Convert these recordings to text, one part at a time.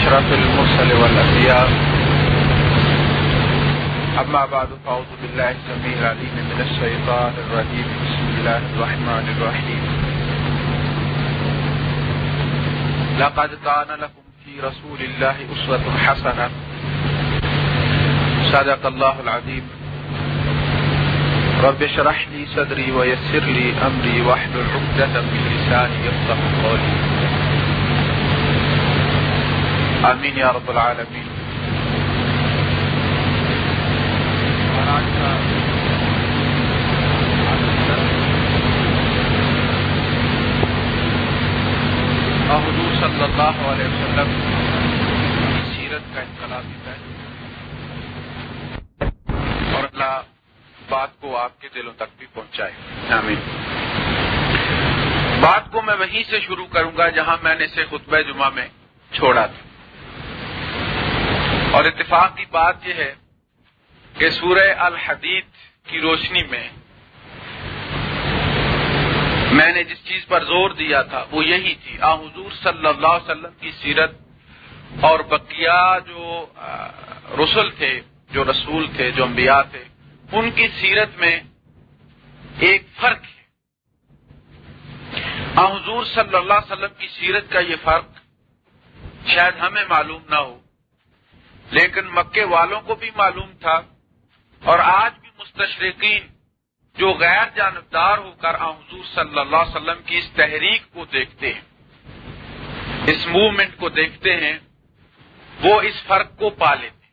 أشرف المرسل والأنبياء. أما بعد، فأعوذ بالله السميع العليم من الشيطان الرجيم. بسم الله الرحمن الرحيم. لقد كان لكم في رسول الله أسوة حسنة. صدق الله العظيم. رب اشرح لي صدري ويسر لي أمري واحلل عقدة من لساني يفقهوا قولي. آمين يا رب العالمين حضور صلی اللہ علیہ وسلم، سیرت کا انقلابی پہلو اور اللہ بات کو آپ کے دلوں تک بھی پہنچائے۔ آمین۔ بات کو میں وہیں سے شروع کروں گا جہاں میں نے اسے خطبہ جمعہ میں چھوڑا تھا۔ اور اتفاق کی بات یہ ہے کہ سورہ الحدید کی روشنی میں میں نے جس چیز پر زور دیا تھا وہ یہی تھی۔ آ حضور صلی اللہ علیہ وسلم کی سیرت اور بقیہ جو رسول تھے، جو رسول تھے، جو انبیاء تھے، ان کی سیرت میں ایک فرق ہے۔ آ حضور صلی اللہ علیہ وسلم کی سیرت کا یہ فرق شاید ہمیں معلوم نہ ہو۔ لیکن مکے والوں کو بھی معلوم تھا اور آج بھی مستشرقین جو غیر جانبدار ہو کر حضور صلی اللہ علیہ وسلم کی اس تحریک کو دیکھتے ہیں، اس موومنٹ کو دیکھتے ہیں، وہ اس فرق کو پا لیتے ہیں۔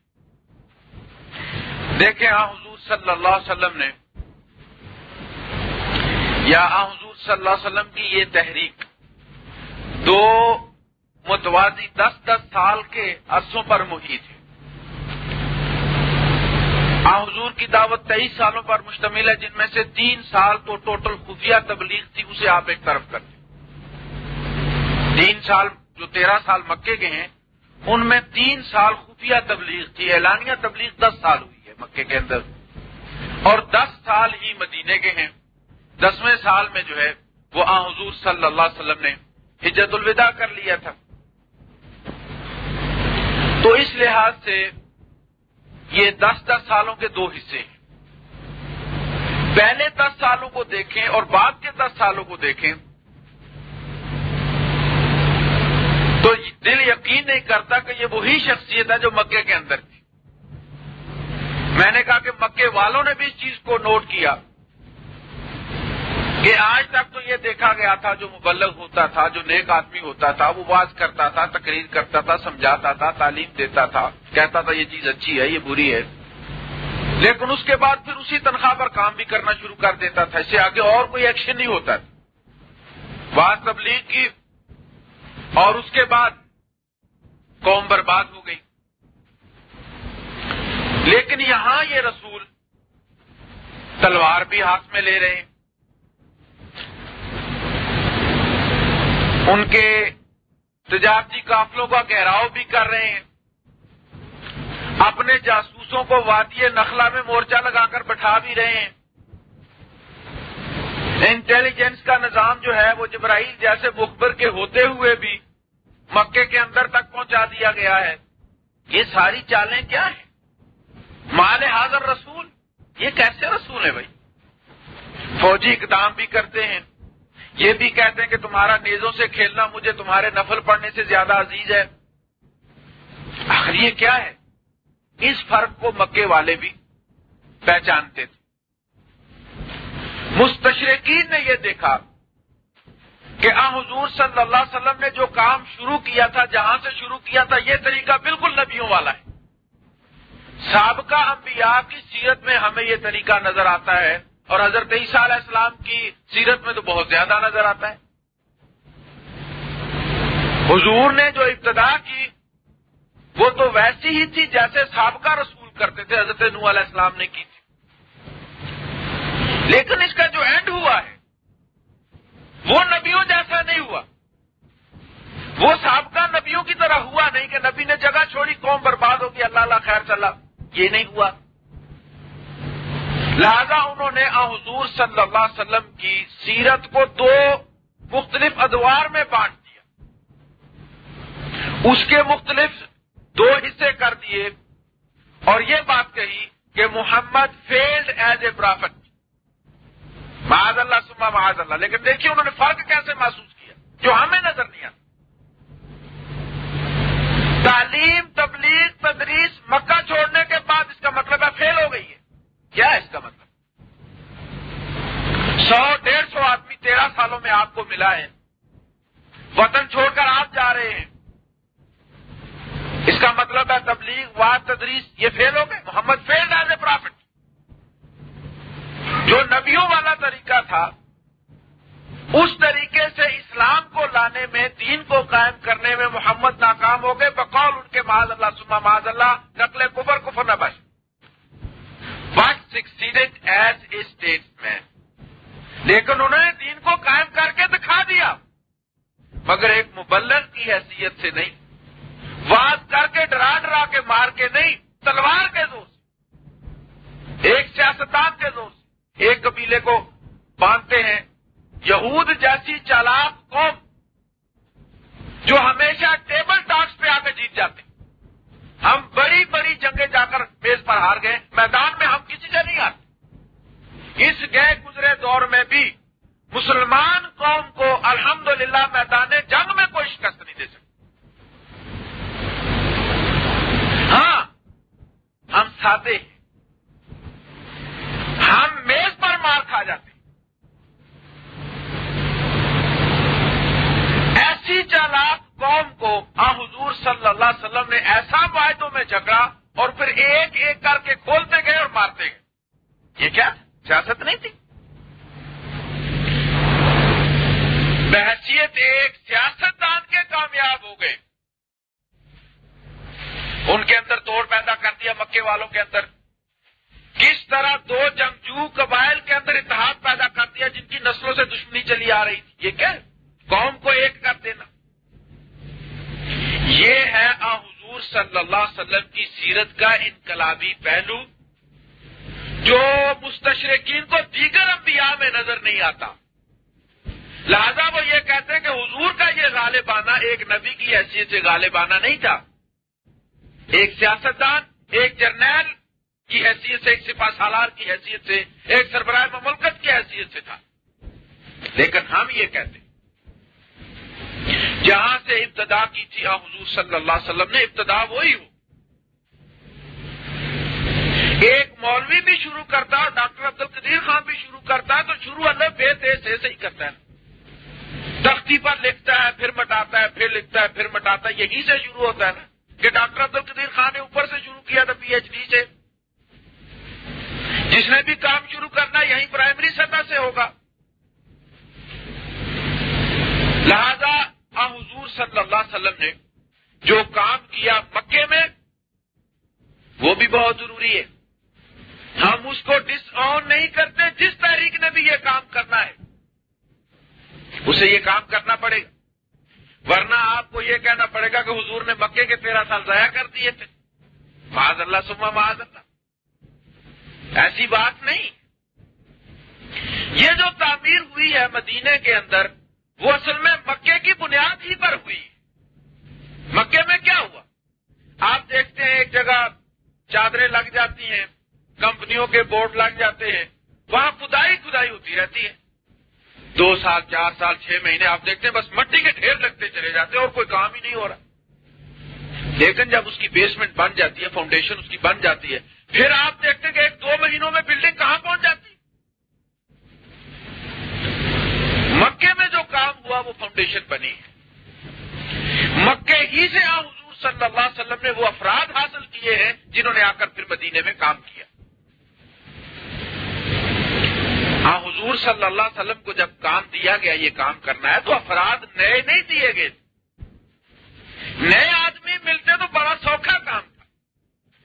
دیکھیں آ حضور صلی اللہ علیہ وسلم نے، یا آ حضور صلی اللہ علیہ وسلم کی یہ تحریک، دو متوازی دس دس سال کے عرصوں پر محیط ہے۔ حضور کی دعوت تیئیس سالوں پر مشتمل ہے، جن میں سے تین سال تو ٹوٹل خفیہ تبلیغ تھی، اسے آپ ایک طرف کرتے تین سال جو تیرہ سال مکے کے ہیں، ان میں تین سال خفیہ تبلیغ تھی، اعلانیہ تبلیغ دس سال ہوئی ہے مکے کے اندر۔ اور دس سال ہی مدینے کے ہیں۔ دسویں سال میں جو ہے، وہ آ، حضور صلی اللہ علیہ وسلم نے حجت الوداع کر لیا تھا۔ تو اس لحاظ سے یہ دس دس سالوں کے دو حصے ہیں۔ پہلے دس سالوں کو دیکھیں اور بعد کے دس سالوں کو دیکھیں۔ تو دل یقین نہیں کرتا کہ یہ وہی شخصیت ہے جو مکے کے اندر تھی۔ میں نے کہا کہ مکے والوں نے بھی اس چیز کو نوٹ کیا۔ کہ آج تک تو یہ دیکھا گیا تھا جو مبلغ ہوتا تھا، جو نیک آدمی ہوتا تھا، وہ باز کرتا تھا، تقریر کرتا تھا، سمجھاتا تھا، تعلیم دیتا تھا، کہتا تھا یہ چیز اچھی ہے، یہ بری ہے۔ لیکن اس کے بعد پھر اسی تنخواہ پر کام بھی کرنا شروع کر دیتا تھا، اس سے آگے اور کوئی ایکشن نہیں ہوتا تھا۔ بات تبلیغ کی اور اس کے بعد قوم برباد ہو گئی۔ لیکن یہاں یہ رسول تلوار بھی ہاتھ میں لے رہے ہیں۔ ان کے تجارتی قافلوں کا گہراؤ بھی کر رہے ہیں۔ اپنے جاسوسوں کو وادی نخلا میں مورچہ لگا کر بٹھا بھی رہے ہیں۔ انٹیلیجنس کا نظام جو ہے وہ جبرائیل جیسے مخبر کے ہوتے ہوئے بھی مکے کے اندر تک پہنچا دیا گیا ہے۔ یہ ساری چالیں کیا ہیں؟ مال حاضر رسول، یہ کیسے رسول ہے بھائی؟ فوجی اقدام بھی کرتے ہیں۔ یہ بھی کہتے ہیں کہ تمہارا نیزوں سے کھیلنا مجھے تمہارے نفل پڑنے سے زیادہ عزیز ہے۔ آخر یہ کیا ہے؟ اس فرق کو مکے والے بھی پہچانتے تھے۔ مستشرقین نے یہ دیکھا کہ آ، حضور صلی اللہ علیہ وسلم نے جو کام شروع کیا تھا، جہاں سے شروع کیا تھا، یہ طریقہ بالکل نبیوں والا ہے۔ سابقہ انبیاء کی سیرت میں ہمیں یہ طریقہ نظر آتا ہے اور حضرت عیسیٰ علیہ السلام کی سیرت میں تو بہت زیادہ نظر آتا ہے۔ حضور نے جو ابتدا کی، وہ تو ویسی ہی تھی جیسے سابقہ رسول کرتے تھے، حضرت نو علیہ السلام نے کی تھی۔ لیکن اس کا جو اینڈ ہوا ہے، وہ نبیوں جیسا نہیں ہوا۔ وہ سابقہ نبیوں کی طرح ہوا نہیں کہ نبی نے جگہ چھوڑی، قوم برباد ہوگی، اللہ اللہ خیر چلا۔ یہ نہیں ہوا۔ لہذا انہوں نے حضور صلی اللہ علیہ وسلم کی سیرت کو دو مختلف ادوار میں بانٹ دیا۔ اس کے مختلف دو حصے کر دیے۔ اور یہ بات کہی کہ Muhammad failed as a prophet معاذ اللہ سما معاذ اللہ۔ لیکن دیکھیے انہوں نے فرق کیسے محسوس کیا، جو ہمیں نظر نہیں آتا۔ تعلیم، تبلیغ، تدریس مکہ چھوڑنے کے بعد اس کا مطلب ہے فیل ہو گئی ہے۔ کیا ہے اس کا مطلب؟ سو ڈیڑھ سو آدمی تیرہ سالوں میں آپ کو ملا ہے۔ وطن چھوڑ کر آپ جا رہے ہیں۔ اس کا مطلب ہے تبلیغ واد تدریس، یہ فیل ہو گئے۔ محمد فیل ایز اے پرافٹ جو نبیوں والا طریقہ تھا، اس طریقے سے اسلام کو لانے میں، دین کو قائم کرنے میں محمد ناکام ہو گئے۔ بقول ان کے معاذ اللہ، سما معاذ اللہ، نقل کفر کفر نہ بچ but succeeded as a statesman لیکن انہوں نے دین کو قائم کر کے دکھا دیا۔ مگر ایک مبلغ کی حیثیت سے نہیں۔ بات کر کے ڈرا ڈرا کے مار کے نہیں، تلوار کے دوست ایک سیاستان کے دوست ایک قبیلے کو باندھتے ہیں۔ یہود جیسی چالاک قوم جو ہمیشہ ٹیبل ٹاکس پہ آ کے جیت جاتے ہیں۔ ہم بڑی بڑی جنگیں جا کر بیس پر ہار گئے، میدان میں ہم کسی سے نہیں آتے اس گئے گزرے دور میں بھی مسلمان قوم کو الحمدللہ میدان جنگ میں کوئی شکست نہیں دے سکتے۔ ہاں ہم سادے ہیں۔ ہم میز پر مار کھا جاتے ہیں۔ ایسی چالاک قوم کو آ حضور صلی اللہ علیہ وسلم نے ایسا معاہدوں میں جھگڑا اور پھر ایک ایک کر کے کھولتے گئے اور مارتے گئے۔ یہ کیا سیاست نہیں تھی؟ بحثیت ایک سیاست دان کے کامیاب ہو گئے۔ ان کے اندر توڑ پیدا کر دیا مکے والوں کے اندر۔ کس طرح دو جنگجو قبائل کے اندر اتحاد پیدا کر دیا جن کی نسلوں سے دشمنی چلی آ رہی تھی۔ یہ کیا قوم کو ایک کر دینا۔ یہ ہے آ حضور صلی اللہ علیہ وسلم کی سیرت کا انقلابی پہلو جو مستشرقین کو دیگر انبیاء میں نظر نہیں آتا۔ لہذا وہ یہ کہتے ہیں کہ حضور کا یہ غالبانہ ایک نبی کی حیثیت سے غالبانہ نہیں تھا۔ ایک سیاستدان، ایک جرنیل کی حیثیت سے، ایک سپاہ سالار کی حیثیت سے، ایک سربراہ مملکت کی حیثیت سے تھا۔ لیکن ہم یہ کہتے ہیں جہاں سے ابتدا کی تھی۔ ہاں، حضور صلی اللہ علیہ وسلم نے ابتدا وہی ہو۔ ایک مولوی بھی شروع کرتا اور ڈاکٹر عبد القدیر خان بھی شروع کرتا ہے تو شروع اللہ بے سے ہی کرتا ہے۔ تختی پر لکھتا ہے، پھر مٹاتا ہے، پھر لکھتا ہے، پھر مٹاتا ہے، یہی سے شروع ہوتا ہے نا کہ ڈاکٹر عبد القدیر خان نے اوپر سے شروع کیا تھا پی ایچ ڈی سے جس نے بھی کام شروع کرنا یہیں پرائمری سطح سے ہوگا لہذا حضور صلی اللہ علیہ وسلم نے جو کام کیا مکے میں وہ بھی بہت ضروری ہے ہم اس کو ڈس آن نہیں کرتے جس تاریخ نے بھی یہ کام کرنا ہے اسے یہ کام کرنا پڑے گا ورنہ آپ کو یہ کہنا پڑے گا کہ حضور نے مکے کے تیرہ سال ضائع کر دیے تھے معاذ اللہ سما معاذ اللہ ایسی بات نہیں۔ یہ جو تعمیر ہوئی ہے مدینے کے اندر، وہ اصل میں مکے کی بنیاد ہی پر ہوئی۔ مکے میں کیا ہوا؟ آپ دیکھتے ہیں ایک جگہ چادریں لگ جاتی ہیں، کمپنیوں کے بورڈ لگ جاتے ہیں، وہاں کدائی کدائی ہوتی رہتی ہے۔ دو سال، چار سال، چھ مہینے آپ دیکھتے ہیں، بس مٹی کے ڈھیر لگتے چلے جاتے ہیں اور کوئی کام ہی نہیں ہو رہا۔ لیکن جب اس کی بیسمنٹ بن جاتی ہے فاؤنڈیشن اس بن جاتی ہے۔ پھر آپ دیکھتے ہیں کہ ایک دو مہینوں میں بلڈنگ کہاں پہنچ جاتی مکے میں جو کام ہوا، وہ فاؤنڈیشن بنی مکے ہی سے آ حضور صلی اللہ علیہ وسلم نے وہ افراد حاصل کیے ہیں جنہوں نے آ کر پھر مدینے میں کام کیا۔ ہاں حضور صلی اللہ علیہ وسلم کو جب کام دیا گیا، یہ کام کرنا ہے، تو افراد نئے نہیں دیے گئے نئے آدمی ملتے تو بڑا سوکھا کام تھا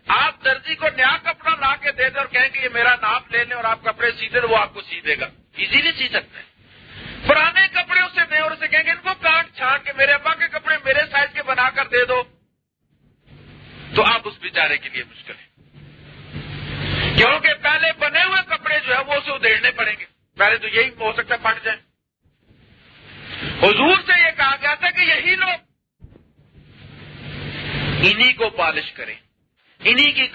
آپ درجی کو نیا کپڑا لا کے دے دیں اور کہیں کہ یہ میرا نام لے لیں اور آپ کپڑے سی دیں وہ آپ کو سی دے گا ایزیلی سی سکتے ہیں پرانے کپڑے اسے دیں اور اسے کہیں گے ان کو کاٹ چھانٹ کے میرے ابا کے کپڑے میرے سائز کے بنا کر دے دو تو آپ اس بیچارے کے لیے مشکل ہے کیونکہ پہلے بنے ہوئے کپڑے جو ہے وہ اسے ادھیڑنے پڑیں گے پہلے تو یہی ہو سکتا ہے پھٹ جائیں حضور سے یہ کہا گیا تھا کہ یہی لوگ انہی کو پالش کریں انہی کی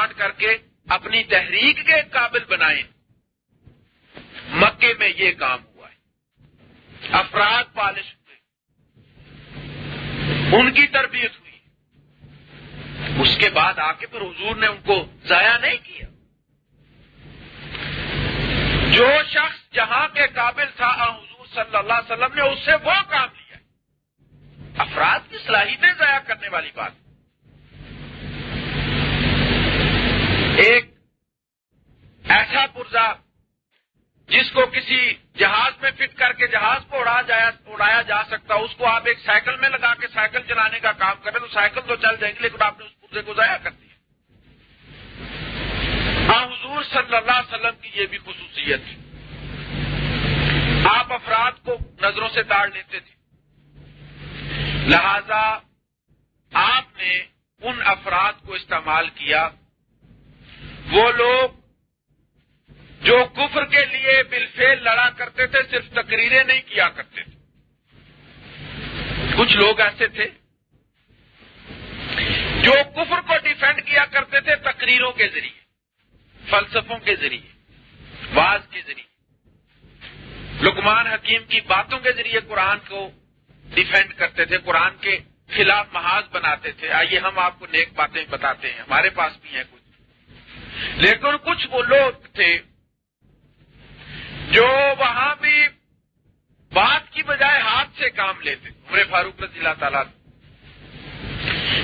کاٹ کر کے اپنی تحریک کے قابل بنائیں۔ مکے میں یہ کام ہوا ہے۔ افراد پالش ہوئے۔ ان کی تربیت ہوئی۔ اس کے بعد آ کے پھر حضور نے ان کو ضائع نہیں کیا۔ جو شخص جہاں کے قابل تھا حضور صلی اللہ علیہ وسلم نے اس سے وہ کام لیا۔ افراد کی صلاحیتیں ضائع کرنے والی بات۔ ایک ایسا پرزا جس کو کسی جہاز میں فٹ کر کے جہاز کو اڑایا جا سکتا، اس کو آپ ایک سائیکل میں لگا کے سائیکل چلانے کا کام کریں تو سائیکل تو چل جائیں گے، لیکن آپ نے اس پرزے کو ضائع کر دیا۔ ہاں حضور صلی اللہ علیہ وسلم کی یہ بھی خصوصیت۔ تھی آپ افراد کو نظروں سے تاڑ لیتے تھے۔ لہذا آپ نے ان افراد کو استعمال کیا۔ وہ لوگ جو کفر کے لیے بالفیل لڑا کرتے تھے، صرف تقریریں نہیں کیا کرتے تھے۔ کچھ لوگ ایسے تھے جو کفر کو ڈیفینڈ کیا کرتے تھے تقریروں کے ذریعے، فلسفوں کے ذریعے بعض کے ذریعے۔ لکمان حکیم کی باتوں کے ذریعے قرآن کو ڈیفینڈ کرتے تھے، قرآن کے خلاف محاذ بناتے تھے۔ آئیے ہم آپ کو نیک باتیں بتاتے ہیں، ہمارے پاس بھی ہیں کچھ۔ لیکن کچھ وہ لوگ تھے جو وہاں بھی بات کی بجائے ہاتھ سے کام لیتے عمر فاروق رضی اللہ تعالیٰ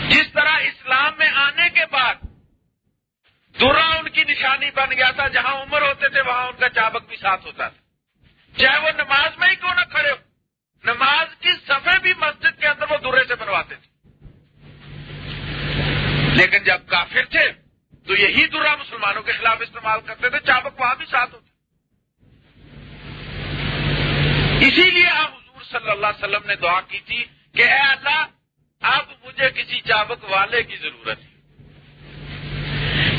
جس طرح اسلام میں آنے کے بعد درا ان کی نشانی بن گیا تھا، جہاں عمر ہوتے تھے، وہاں ان کا چابک بھی ساتھ ہوتا تھا۔ چاہے وہ نماز میں ہی کیوں نہ کھڑے ہو نماز کی صفحے بھی مسجد کے اندر وہ درے سے بنواتے تھے۔ لیکن جب کافر تھے تو یہی درا مسلمانوں کے خلاف استعمال کرتے تھے، چابک وہاں بھی ساتھ ہوتے اسی لیے آپ حضور صلی اللہ علیہ وسلم نے دعا کی تھی کہ اے اللہ، اب مجھے کسی چابک والے کی ضرورت ہے۔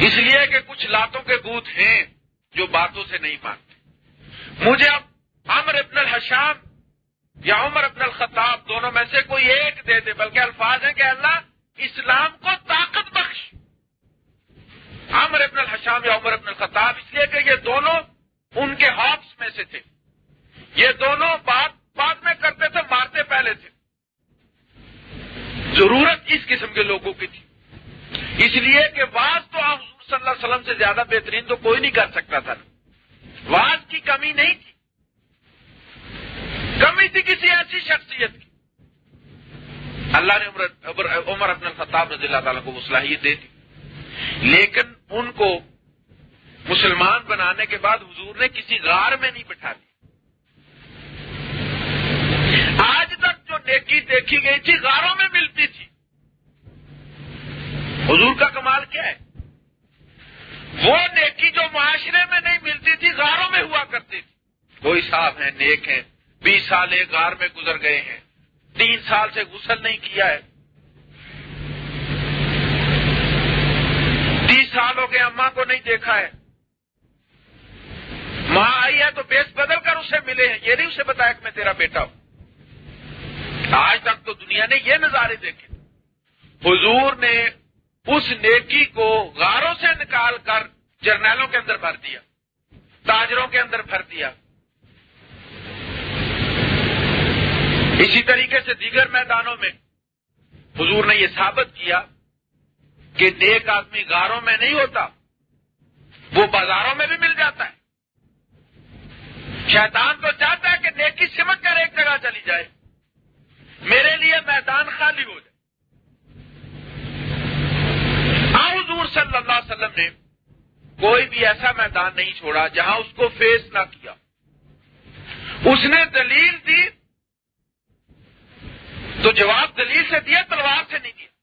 اس لیے کہ کچھ لاتوں کے گوت ہیں جو باتوں سے نہیں مانتے۔ مجھے اب عمر ابن الحشام یا عمر ابن الخطاب دونوں میں سے کوئی ایک دے دے، بلکہ الفاظ ہیں کہ اللہ، اسلام کو طاقت عمر ابن الحشام یا عمر ابن الخطاب، اس لیے کہ یہ دونوں ان کے ہاپس میں سے تھے۔ یہ دونوں بات بعد میں کرتے تھے، مارتے پہلے تھے۔ ضرورت اس قسم کے لوگوں کی تھی۔ اس لیے کہ واز تو آپ صلی اللہ علیہ وسلم سے زیادہ بہترین تو کوئی نہیں کر سکتا تھا۔ واز کی کمی نہیں تھی۔ کمی تھی کسی ایسی شخصیت کی۔ اللہ نے عمر ابن الخطاب رضی اللہ تعالیٰ کو وہ صلاحیت دے دی۔ لیکن ان کو مسلمان بنانے کے بعد حضور نے کسی غار میں نہیں بٹھا دی۔ آج تک جو نیکی دیکھی گئی تھی، غاروں میں ملتی تھی۔ حضور کا کمال کیا ہے؟ وہ نیکی جو معاشرے میں نہیں ملتی تھی، غاروں میں ہوا کرتی تھی۔ کوئی صاحب ہیں، نیک ہیں، بیس سال ایک غار میں گزر گئے ہیں، تین سال سے غسل نہیں کیا ہے۔ تیس سال ہو گئے اماں کو نہیں دیکھا ہے۔ ماں آئی ہے تو بیس بدل کر اسے ملے ہیں۔ یہ نہیں اسے بتایا کہ میں تیرا بیٹا ہوں۔ آج تک تو دنیا نے یہ نظارے دیکھے۔ حضور نے اس نیکی کو غاروں سے نکال کر جرنیلوں کے اندر بھر دیا۔ تاجروں کے اندر بھر دیا۔ اسی طریقے سے دیگر میدانوں میں حضور نے یہ ثابت کیا کہ نیک آدمی غاروں میں نہیں ہوتا، وہ بازاروں میں بھی مل جاتا ہے۔ شیطان تو چاہتا ہے کہ نیکی سمٹ کر ایک جگہ چلی جائے۔ میرے لیے میدان خالی ہو جائے۔ حضور صلی اللہ علیہ وسلم نے کوئی بھی ایسا میدان نہیں چھوڑا جہاں اس کو فیس نہ کیا۔ اس نے دلیل دی، تو جواب دلیل سے دیا، تلوار سے نہیں دیا۔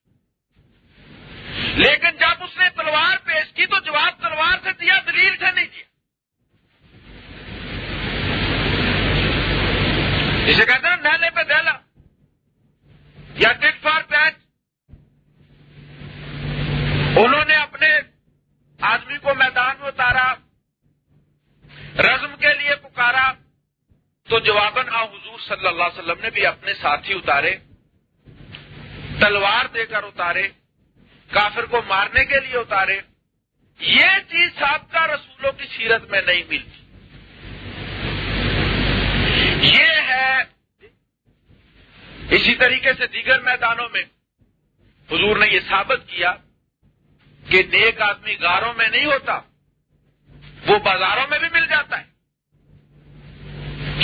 لیکن جب اس نے تلوار پیش کی تو جواب تلوار سے دیا، دلیل سے نہیں دیا۔ اسے کہتے ہیں نیلے پہ دہلا۔ یا ٹک فار پیچ۔ انہوں نے اپنے آدمی کو میدان میں اتارا، رزم کے لیے پکارا۔ تو جواباً آ، حضور صلی اللہ علیہ وسلم نے بھی اپنے ساتھی اتارے، تلوار دے کر اتارے۔ کافر کو مارنے کے لیے اتارے، یہ چیز سابقہ رسولوں کی سیرت میں نہیں ملتی۔ یہ ہے اسی طریقے سے دیگر میدانوں میں حضور نے یہ ثابت کیا کہ نیک آدمی گاروں میں نہیں ہوتا، وہ بازاروں میں بھی مل جاتا ہے۔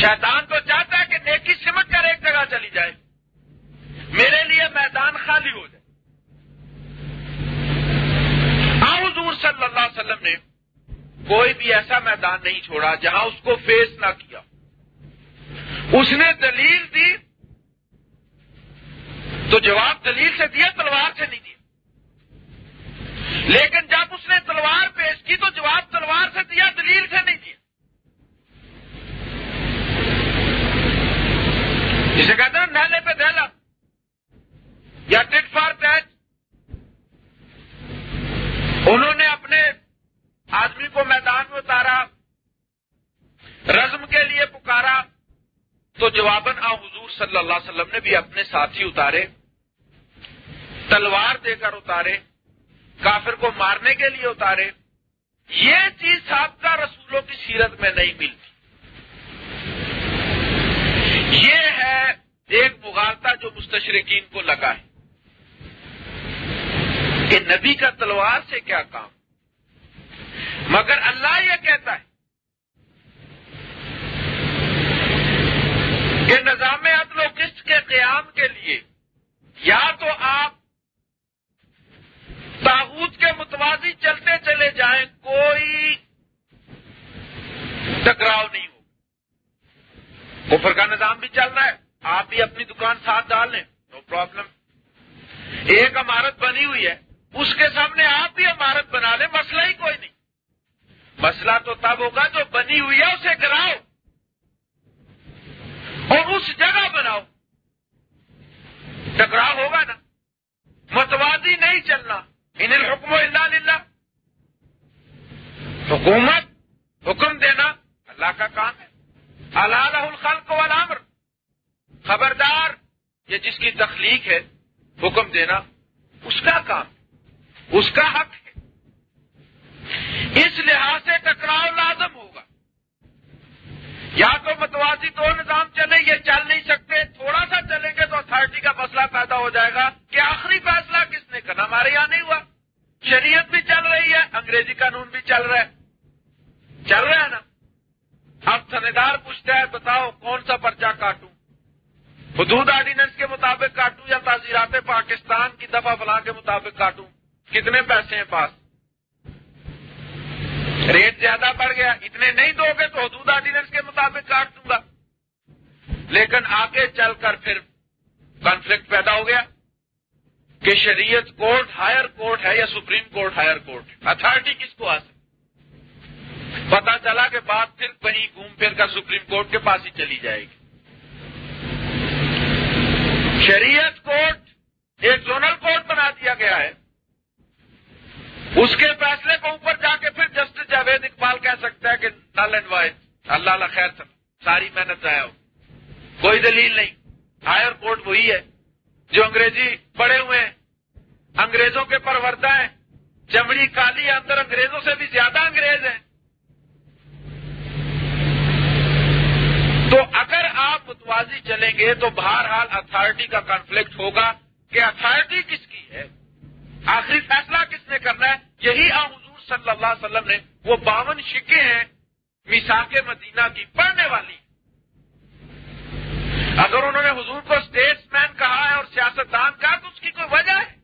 شیطان تو چاہتا ہے کہ نیکی سمٹ کر ایک جگہ چلی جائے۔ میرے لیے میدان خالی ہو جائے۔ صلی اللہ علیہ وسلم نے کوئی بھی ایسا میدان نہیں چھوڑا جہاں اس کو فیس نہ کیا۔ اس نے دلیل دی۔ تو جواب دلیل سے دیا، تلوار سے نہیں دیا۔ لیکن جب اس نے تلوار پیش کی تو جواب تلوار سے دیا، دلیل سے نہیں دیا۔ جسے کہتے ہیں نالے پہ دہلا۔ یا ٹٹ فار ٹیچ انہوں نے اپنے آدمی کو میدان میں اتارا، رزم کے لیے پکارا، تو جواباً آ حضور صلی اللہ علیہ وسلم نے بھی اپنے ساتھی اتارے، تلوار دے کر اتارے، کافر کو مارنے کے لیے اتارے۔ یہ چیز سابقہ رسولوں کی سیرت میں نہیں ملتی۔ یہ ہے ایک مغالتا جو مستشرقین کو لگا ہے۔ کہ نبی کا تلوار سے کیا کام؟ مگر اللہ یہ کہتا ہے کہ نظام عدل و قسط کے قیام کے لیے یا تو آپ تاغوت کے متوازی چلتے چلے جائیں، کوئی ٹکراؤ نہیں ہو کفر کا نظام بھی چل رہا ہے، آپ بھی اپنی دکان ساتھ ڈال لیں نو پرابلم ایک عمارت بنی ہوئی ہے اس کے سامنے آپ بھی عمارت بنا لیں، مسئلہ ہی کوئی نہیں۔ مسئلہ تو تب ہوگا جو بنی ہوئی ہے، اسے گراؤ۔ اور اس جگہ بناؤ۔ ٹکراؤ ہوگا نا۔ متوازی نہیں چلنا۔ ان الحکم اللہ للہ۔ حکومت حکم دینا اللہ کا کام ہے۔ اللہ الخلق والامر۔ خبردار، یہ جس کی تخلیق ہے، حکم دینا اس کا کام۔ اس کا حق ہے۔ اس لحاظ سے ٹکراؤ لازم ہوگا۔ یا تو متوازی دو نظام چلے، یہ چل نہیں سکتے، تھوڑا سا چلیں گے تو اتارٹی کا مسئلہ پیدا ہو جائے گا کہ آخری فیصلہ کس نے کرنا ہمارے یہاں نہیں ہوا۔ شریعت بھی چل رہی ہے، انگریزی قانون بھی چل رہا ہے۔ چل رہا ہے نا؟ اب تھندار پوچھتا ہے بتاؤ کون سا پرچہ کاٹوں؟ حدود آرڈیننس کے مطابق کاٹوں یا تعزیرات پاکستان کی دفعہ فلاں کے مطابق کاٹوں؟ کتنے پیسے ہیں پاس؟ ریٹ زیادہ بڑھ گیا، اتنے نہیں دو گے تو حدود آرڈیننس کے مطابق کاٹ دوں گا۔ لیکن آگے چل کر پھر کانفلکٹ پیدا ہو گیا کہ شریعت کورٹ ہائر کورٹ ہے یا supreme court high court authority کس کو آ سکتی؟ پتا چلا کہ بات پھر کہیں گھوم پھر کر سپریم کورٹ کے پاس ہی چلی جائے گی۔ شریعت کورٹ ایک زونل کورٹ بنا دیا گیا ہے۔ اس کے فیصلے کو اوپر جا کے پھر جسٹس جاوید اقبال کہہ سکتا ہے کہ نل اینڈ وائز اللہ اللہ خیر سب ساری محنت ضائع ہو. کوئی دلیل نہیں. ہائر کورٹ وہی ہے جو انگریزی پڑھے ہوئے ہیں. انگریزوں کے پروردہ ہیں. چمڑی کالی اندر انگریزوں سے بھی زیادہ انگریز ہیں. تو اگر آپ متوازی چلیں گے تو بہرحال اتارٹی کا کانفلکٹ ہوگا کہ اتارٹی کس کی ہے؟ آخری فیصلہ کس نے کرنا ہے؟ یہی آ حضور صلی اللہ علیہ وسلم نے، وہ باون شکے ہیں میساک مدینہ کی، پڑھنے والی۔ اگر انہوں نے حضور کو اسٹیٹس مین کہا ہے اور سیاستدان کہا تو اس کی کوئی وجہ ہے؟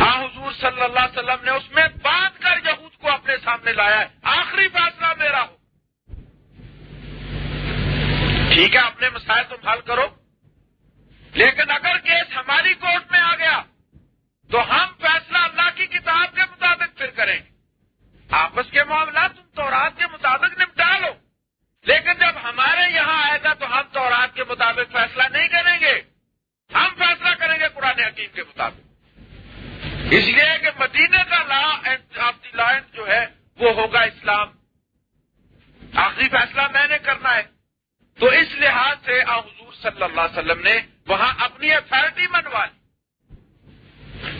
ہاں حضور صلی اللہ علیہ وسلم نے اس میں باندھ کر یہود کو اپنے سامنے لایا ہے۔ آخری فیصلہ میرا ہو۔ ٹھیک ہے، اپنے مسائل تم حل کرو۔ لیکن اگر کیس ہماری کورٹ میں آ گیا تو ہم فیصلہ اللہ کی کتاب کے مطابق پھر کریں گے۔ آپس کے معاملات تم تورات کے مطابق نپٹا لو۔ لیکن جب ہمارے یہاں آئے گا تو ہم تورات کے مطابق فیصلہ نہیں کریں گے۔ ہم فیصلہ کریں گے قرآن حکیم کے مطابق۔ اس لیے کہ مدینہ کا law end of the line جو ہے وہ ہوگا اسلام۔ آخری فیصلہ میں نے کرنا ہے۔ تو اس لحاظ سے حضور صلی اللہ علیہ وسلم نے وہاں اپنی اتارٹی منوا لی۔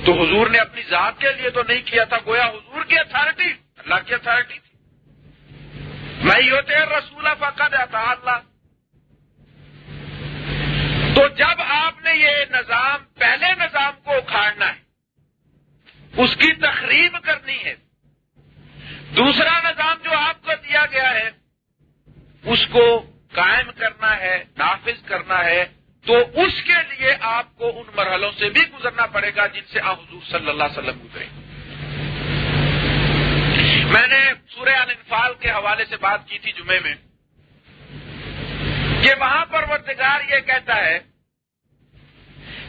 تو حضور نے اپنی ذات کے لیے تو نہیں کیا تھا، گویا حضور کی اتھارٹی اللہ کی اتھارٹی تھی۔ میں ہوتے رسول فقط آتا اللہ۔ تو جب آپ نے یہ نظام، پہلے نظام کو اکھاڑنا ہے، اس کی تقریب کرنی ہے، دوسرا نظام جو آپ کو دیا گیا ہے، اس کو قائم کرنا ہے، نافذ کرنا ہے۔ تو اس کے لیے آپ کو ان مرحلوں سے بھی گزرنا پڑے گا جن سے آپ حضور صلی اللہ علیہ وسلم گزرے۔ میں نے سورہ انفال کے حوالے سے بات کی تھی جمعے میں۔ کہ وہاں پر ورتگار یہ کہتا ہے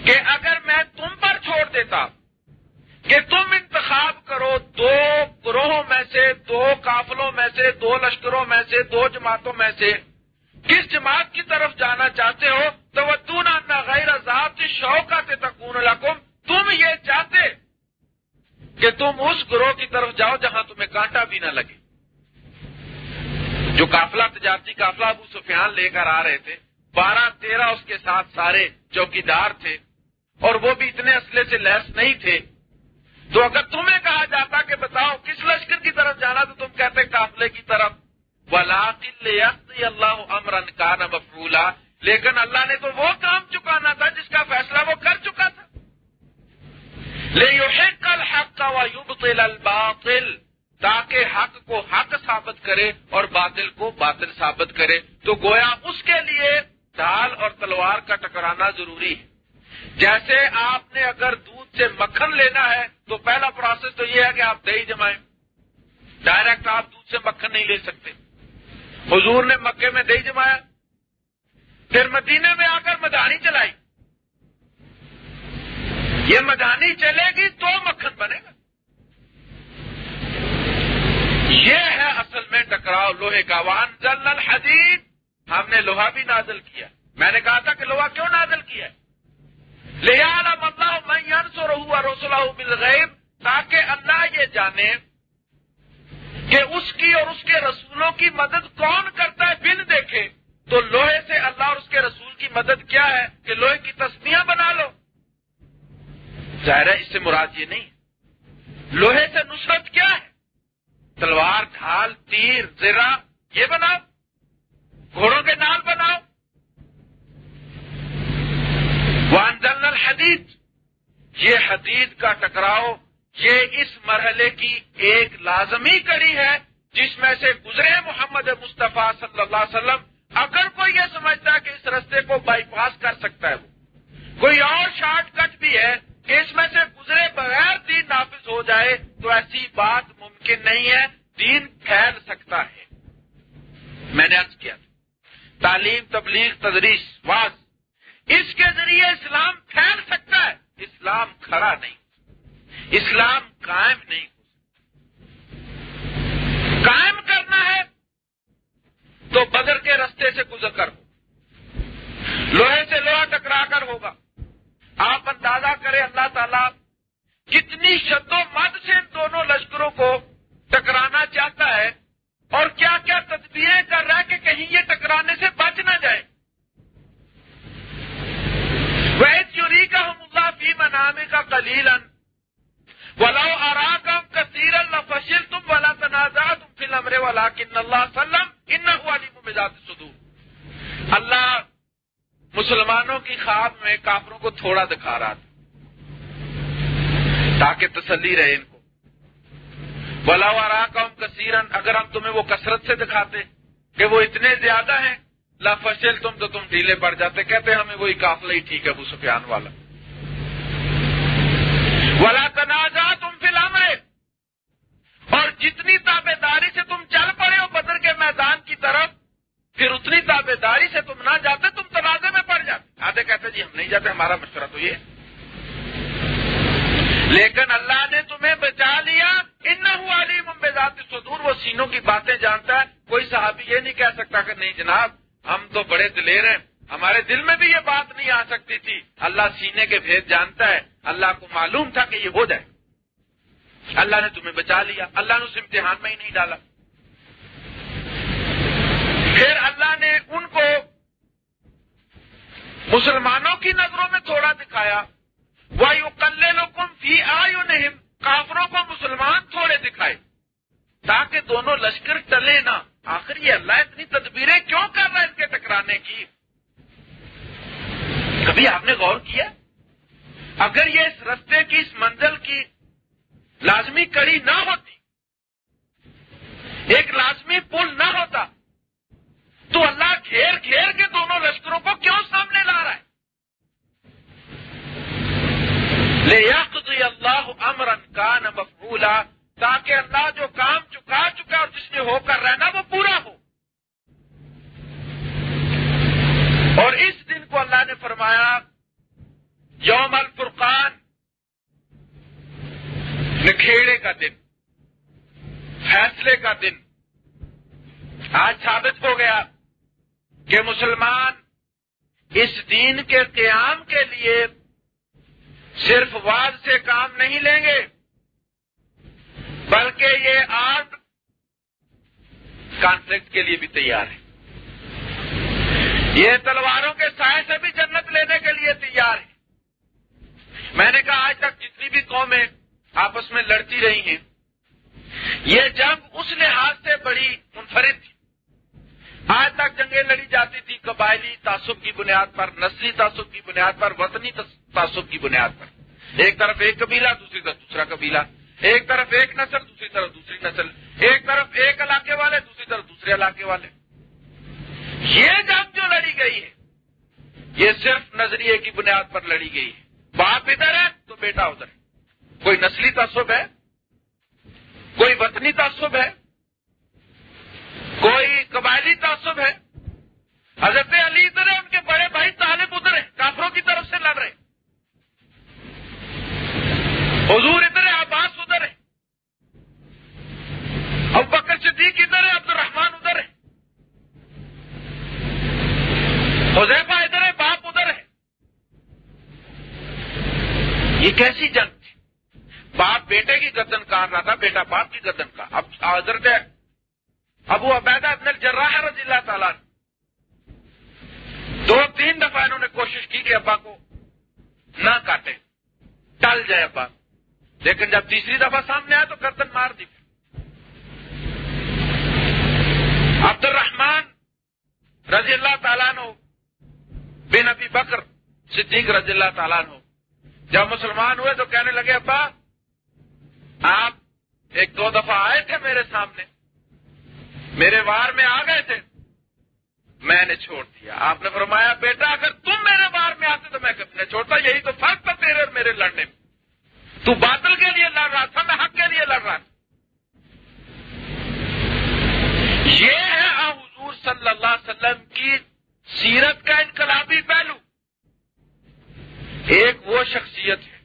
کہ اگر میں تم پر چھوڑ دیتا، کہ تم انتخاب کرو دو گروہوں میں سے، دو قافلوں میں سے، دو لشکروں میں سے، دو جماعتوں میں سے کس جماعت کی طرف جانا چاہتے ہو، تو وہ تون غیر ذات شوقات تکون لکم۔ تم یہ چاہتے کہ تم اس گروہ کی طرف جاؤ جہاں تمہیں کانٹا بھی نہ لگے۔ جو قافلہ تجارتی قافلہ ابو سفیان لے کر آ رہے تھے، بارہ تیرہ اس کے ساتھ سارے چوکیدار تھے، اور وہ بھی اتنے اسلحے سے لیس نہیں تھے۔ تو اگر تمہیں کہا جاتا کہ بتاؤ کس لشکر کی طرف جانا، تو تم کہتے قافلے کی طرف۔ اللہ امرن کا نہ لیکن اللہ نے تو وہ کام چکانا تھا جس کا فیصلہ وہ کر چکا تھا. لے کل حق کا الباطل تاکہ حق کو حق ثابت کرے اور باطل کو باطل ثابت کرے. تو گویا اس کے لیے ڈال اور تلوار کا ٹکرانا ضروری ہے. جیسے آپ نے اگر دودھ سے مکھن لینا ہے تو پہلا پروسیس تو یہ ہے کہ آپ دہی جمائیں. ڈائریکٹ آپ دودھ سے مکھن نہیں لے سکتے. حضور نے مکے میں دہی جمایا، پھر مدینے میں آ کر مدانی چلائی۔ یہ مدانی چلے گی تو مکھن بنے گا۔ یہ ہے اصل میں ٹکراؤ لوہے کا وان۔ جل الحدید، ہم نے لوہا بھی نازل کیا۔ میں نے کہا تھا کہ لوہا کیوں نازل کیا لہٰذا اللہ میں سو رہا رسول بالغیب، تاکہ اللہ یہ جانے کہ اس کی اور اس کے رسولوں کی مدد کون کرتا ہے بن دیکھے۔ تو لوہے سے اللہ اور اس کے رسول کی مدد کیا ہے کہ لوہے کی تصویریں بنا لو؟ ظاہر ہے اس سے مراد یہ نہیں۔ لوہے سے نصرت کیا ہے؟ تلوار، ڈھال، تیر زرا یہ بناؤ۔ گھوڑوں کے نال بناؤ۔ وانزل الحدید یہ حدید کا ٹکراؤ یہ اس مرحلے کی ایک لازمی کڑی ہے جس میں سے گزرے محمد مصطفیٰ صلی اللہ علیہ وسلم، اگر کوئی یہ سمجھتا کہ اس رستے کو بائی پاس کر سکتا ہے وہ۔ کوئی اور شارٹ کٹ بھی ہے کہ اس میں سے گزرے بغیر دین نافذ ہو جائے تو ایسی بات ممکن نہیں ہے، دین پھیل سکتا ہے۔ میں نے عرض کیا تعلیم تبلیغ تدریس واس اس کے ذریعے اسلام پھیل سکتا ہے۔ اسلام کھڑا نہیں۔ اسلام قائم نہیں ہو سکتا۔ قائم کرنا ہے تو بدر کے رستے سے گزر کر ہو۔ لوہے سے لوہا ٹکرا کر ہوگا۔ آپ اندازہ کریں اللہ تعالیٰ کتنی شد و مد سے ان دونوں لشکروں کو ٹکرانا چاہتا ہے اور کیا کیا تدبیریں کر رہا ہے کہ کہیں یہ ٹکرانے سے بچ نہ جائے۔ ویس چوری کا ہم اللہ فی منامے کا کلیلن ولاؤ آرا کم کثیر اللہ فشل تم والا تنازع تم فل امرے والا کن اللہ سلم ان والی مزاج سدور اللہ مسلمانوں کی خواب میں کافروں کو تھوڑا دکھا رہا تھا۔ تاکہ تسلی رہے ان کو۔ ولا آرا کم کثیرن اگر ہم تمہیں وہ کثرت سے دکھاتے کہ وہ اتنے زیادہ ہیں لا فشل تم تو تم ڈھیلے پڑ جاتے۔ کہتے ہمیں وہی کافلا ہی ٹھیک ہے، ابو سفیان والا۔ ولا تنازع جتنی تابے داری سے تم چل پڑے ہو بدر کے میدان کی طرف، پھر اتنی تابے داری سے تم نہ جاتے، تم تنازع میں پڑ جاتے۔ آدھے کہتے جی ہم نہیں جاتے، ہمارا مشورہ تو یہ لیکن اللہ نے تمہیں بچا لیا۔ ان علی ممبئی ذات سدور وہ سینوں کی باتیں جانتا ہے۔ کوئی صحابی یہ نہیں کہہ سکتا کہ نہیں جناب، ہم تو بڑے دلیر ہیں۔ ہمارے دل میں بھی یہ بات نہیں آ سکتی تھی۔ اللہ سینے کے بھید جانتا ہے، اللہ کو معلوم تھا کہ یہ ہو جائے۔ اللہ نے تمہیں بچا لیا۔ اللہ نے اس امتحان میں ہی نہیں ڈالا۔ پھر اللہ نے ان کو مسلمانوں کی نظروں میں تھوڑا دکھایا۔ وہ یو کلے لوگ کم فی آئی کافروں کو مسلمان تھوڑے دکھائے۔ تاکہ دونوں لشکر ٹلے نہ۔ آخر یہ اللہ اتنی تدبیریں کیوں کر رہا ہے ان کے ٹکرانے کی؟ کبھی آپ نے غور کیا؟ اگر یہ اس رستے کی، اس منزل کی لازمی کڑی نہ ہوتی۔ ایک لازمی پل نہ ہوتا۔ تو اللہ گھیر گھیر کے دونوں لشکروں کو کیوں سامنے لا رہا ہے؟ لے اللہ امرن کا مفعولا، تاکہ اللہ جو کام چکا چکا اور جس نے ہو کر رہنا وہ پورا ہو۔ اور اس دن کو اللہ نے فرمایا، یوم الفرقان نکھیڑے کا دن، فیصلے کا دن۔ آج ثابت ہو گیا کہ مسلمان اس دین کے قیام کے لیے صرف واد سے کام نہیں لیں گے، بلکہ یہ آرٹ کانفلکٹ کے لیے بھی تیار ہے یہ تلواروں کے سائے سے بھی جنت لینے کے لیے تیار ہے میں نے کہا آج تک جتنی بھی قومیں آپس میں لڑتی رہی ہیں۔ یہ جنگ اس لحاظ سے بڑی منفرد تھی۔ آج تک جنگیں لڑی جاتی تھی قبائلی تعصب کی بنیاد پر، نسلی تعصب کی بنیاد پر، وطنی تعصب کی بنیاد پر۔ ایک طرف ایک قبیلہ، دوسری طرف دوسرا قبیلہ۔ ایک طرف ایک نسل، دوسری طرف دوسری نسل۔ ایک طرف ایک علاقے والے، دوسری طرف دوسرے علاقے والے۔ یہ جنگ جو لڑی گئی ہے، یہ صرف نظریے کی بنیاد پر لڑی گئی ہے۔ باپ ادھر ہے تو بیٹا ادھر ہے۔ کوئی نسلی تعصب ہے؟ کوئی وطنی تعصب ہے؟ کوئی قبائلی تعصب ہے؟ حضرت علی ادھر ہے ان کے بڑے بھائی طالب ادھر ہیں، کافروں کی طرف سے لڑ رہے حضور ادھر ہے عباس ادھر ہے اب بکر صدیق ادھر ہے عبد الرحمان ادھر ہے حضیفہ ادھر ہے باپ ادھر ہے یہ کیسی جنگ؟ باپ بیٹے کی گردن کاٹ رہا تھا، بیٹا باپ کی گردن کا۔ اب حضرت ابو عبیدہ ابن الجراح رضی اللہ تعالیٰ دو تین دفعہ انہوں نے کوشش کی کہ ابا کو نہ کاٹے ٹل جائے ابا۔ لیکن جب تیسری دفعہ سامنے آیا تو گردن مار دی۔ عبد الرحمان رضی اللہ تعالیٰ نو بن ابی بکر صدیق رضی اللہ تعالیٰ نو جب مسلمان ہوئے تو کہنے لگے، ابا آپ ایک دو دفعہ آئے تھے میرے سامنے۔ میرے وار میں آ گئے تھے۔ میں نے چھوڑ دیا۔ آپ نے فرمایا، بیٹا، اگر تم میرے وار میں آتے تو میں کبھی چھوڑتا؟ یہی تو فرق تھا تیرے اور میرے لڑنے میں۔ تو باطل کے لیے لڑ رہا تھا، میں حق کے لیے لڑ رہا تھا۔ یہ ہے حضور صلی اللہ علیہ وسلم کی سیرت کا انقلابی پہلو۔ ایک وہ شخصیت ہے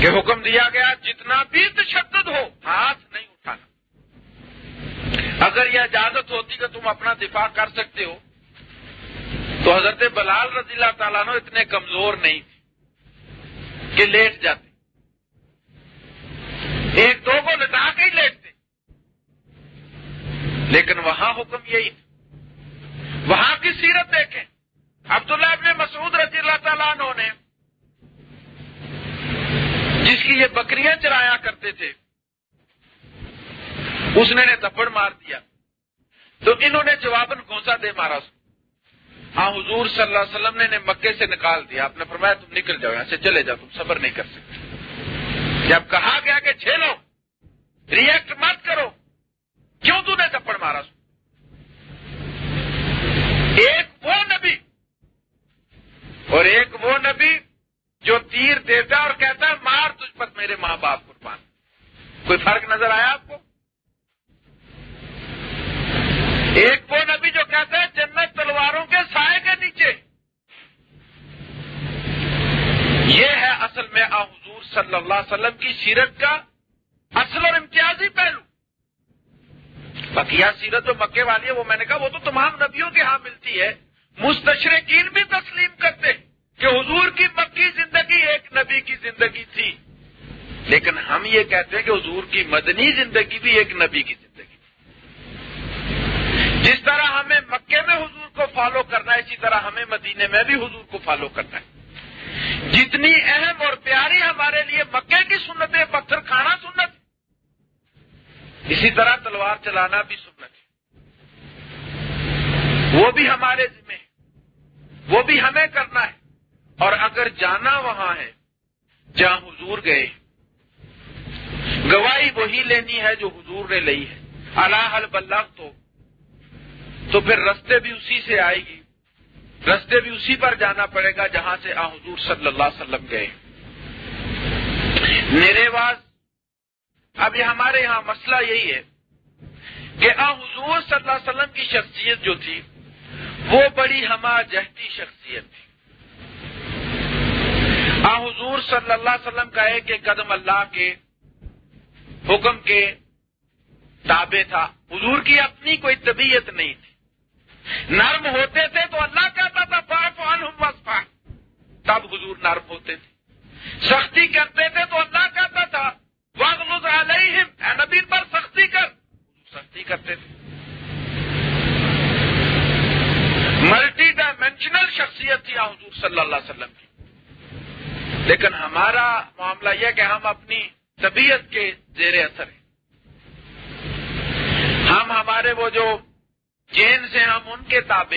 کہ حکم دیا گیا جتنا بھی تشدد ہو، ہاتھ نہیں اٹھانا۔ اگر یہ اجازت ہوتی کہ تم اپنا دفاع کر سکتے ہو، تو حضرت بلال رضی اللہ تعالیٰ نے اتنے کمزور نہیں تھے کہ لیٹ جاتے۔ ایک دو کو لٹا کے ہی لیٹتے۔ لیکن وہاں حکم یہی تھا۔ وہاں کی سیرت دیکھیں۔ عبداللہ ابن مسعود رضی اللہ تعالیٰ عنہ نے جس کی یہ بکریاں چرایا کرتے تھے، اس نے تپڑ مار دیا۔ تو انہوں نے جواباً گھونسا دے مارا۔ ہاں حضور صلی اللہ علیہ وسلم نے مکے سے نکال دیا۔ آپ نے فرمایا، تم نکل جاؤ، یہاں سے چلے جاؤ، تم صبر نہیں کر سکتے۔ جب کہا گیا کہ چھیلو ریئیکٹ مت کرو۔ کیوں تو نے تپڑ مارا؟ سو ایک وہ نبی، اور ایک وہ نبی جو تیر دیتا ہے اور کہتا ہے، مار تجھ پر میرے ماں باپ قربان۔ کوئی فرق نظر آیا آپ کو؟ ایک وہ نبی جو کہتا ہے، جنت تلواروں کے سائے کے نیچے۔ یہ ہے اصل میں آ حضور صلی اللہ علیہ وسلم کی سیرت کا اصل اور امتیازی پہلو۔ بقیہ سیرت جو مکے والی ہے، وہ میں نے کہا وہ تو تمام نبیوں کے ہاں ملتی ہے، مستشرقین بھی تسلیم کرتے ہیں۔ کہ حضور کی مکی زندگی ایک نبی کی زندگی تھی۔ لیکن ہم یہ کہتے ہیں کہ حضور کی مدنی زندگی بھی ایک نبی کی زندگی۔ تھی جس طرح ہمیں مکے میں حضور کو فالو کرنا ہے، اسی طرح ہمیں مدینے میں بھی حضور کو فالو کرنا ہے۔ جتنی اہم اور پیاری ہمارے لیے مکے کی سنت ہے، پتھر کھانا سنت اسی طرح تلوار چلانا بھی سنت ہے۔ وہ بھی ہمارے ذمہ ہے۔ وہ بھی ہمیں کرنا ہے۔ اور اگر جانا وہاں ہے، جہاں حضور گئے، گواہی وہی لینی ہے جو حضور نے لی ہے۔ اللہ البلغ تو تو پھر رستے بھی اسی سے آئے گی۔ رستے بھی اسی پر جانا پڑے گا جہاں سے آ حضور صلی اللہ علیہ وسلم گئے۔ میرے باز اب یہ ہمارے یہاں مسئلہ یہی ہے کہ آ حضور صلی اللہ علیہ وسلم کی شخصیت جو تھی، وہ بڑی ہما جہتی شخصیت تھی۔ آ، حضور صلی اللہ علیہ وسلم کا ہے کہ قدم اللہ کے حکم کے تابع تھا۔ حضور کی اپنی کوئی طبیعت نہیں تھی۔ نرم ہوتے تھے تو اللہ کہتا تھا فان ہم تب حضور نرم ہوتے تھے۔ سختی کرتے تھے تو اللہ کہتا تھا، واغلظ علیہم نبی پر سختی کر۔ سختی کرتے تھے۔ ملٹی ڈائمینشنل شخصیت تھی حضور صلی اللہ علیہ وسلم کی۔ لیکن ہمارا معاملہ یہ کہ ہم اپنی طبیعت کے زیر اثر ہیں۔ ہم ہمارے وہ جو جین سے ہم ان کے تابع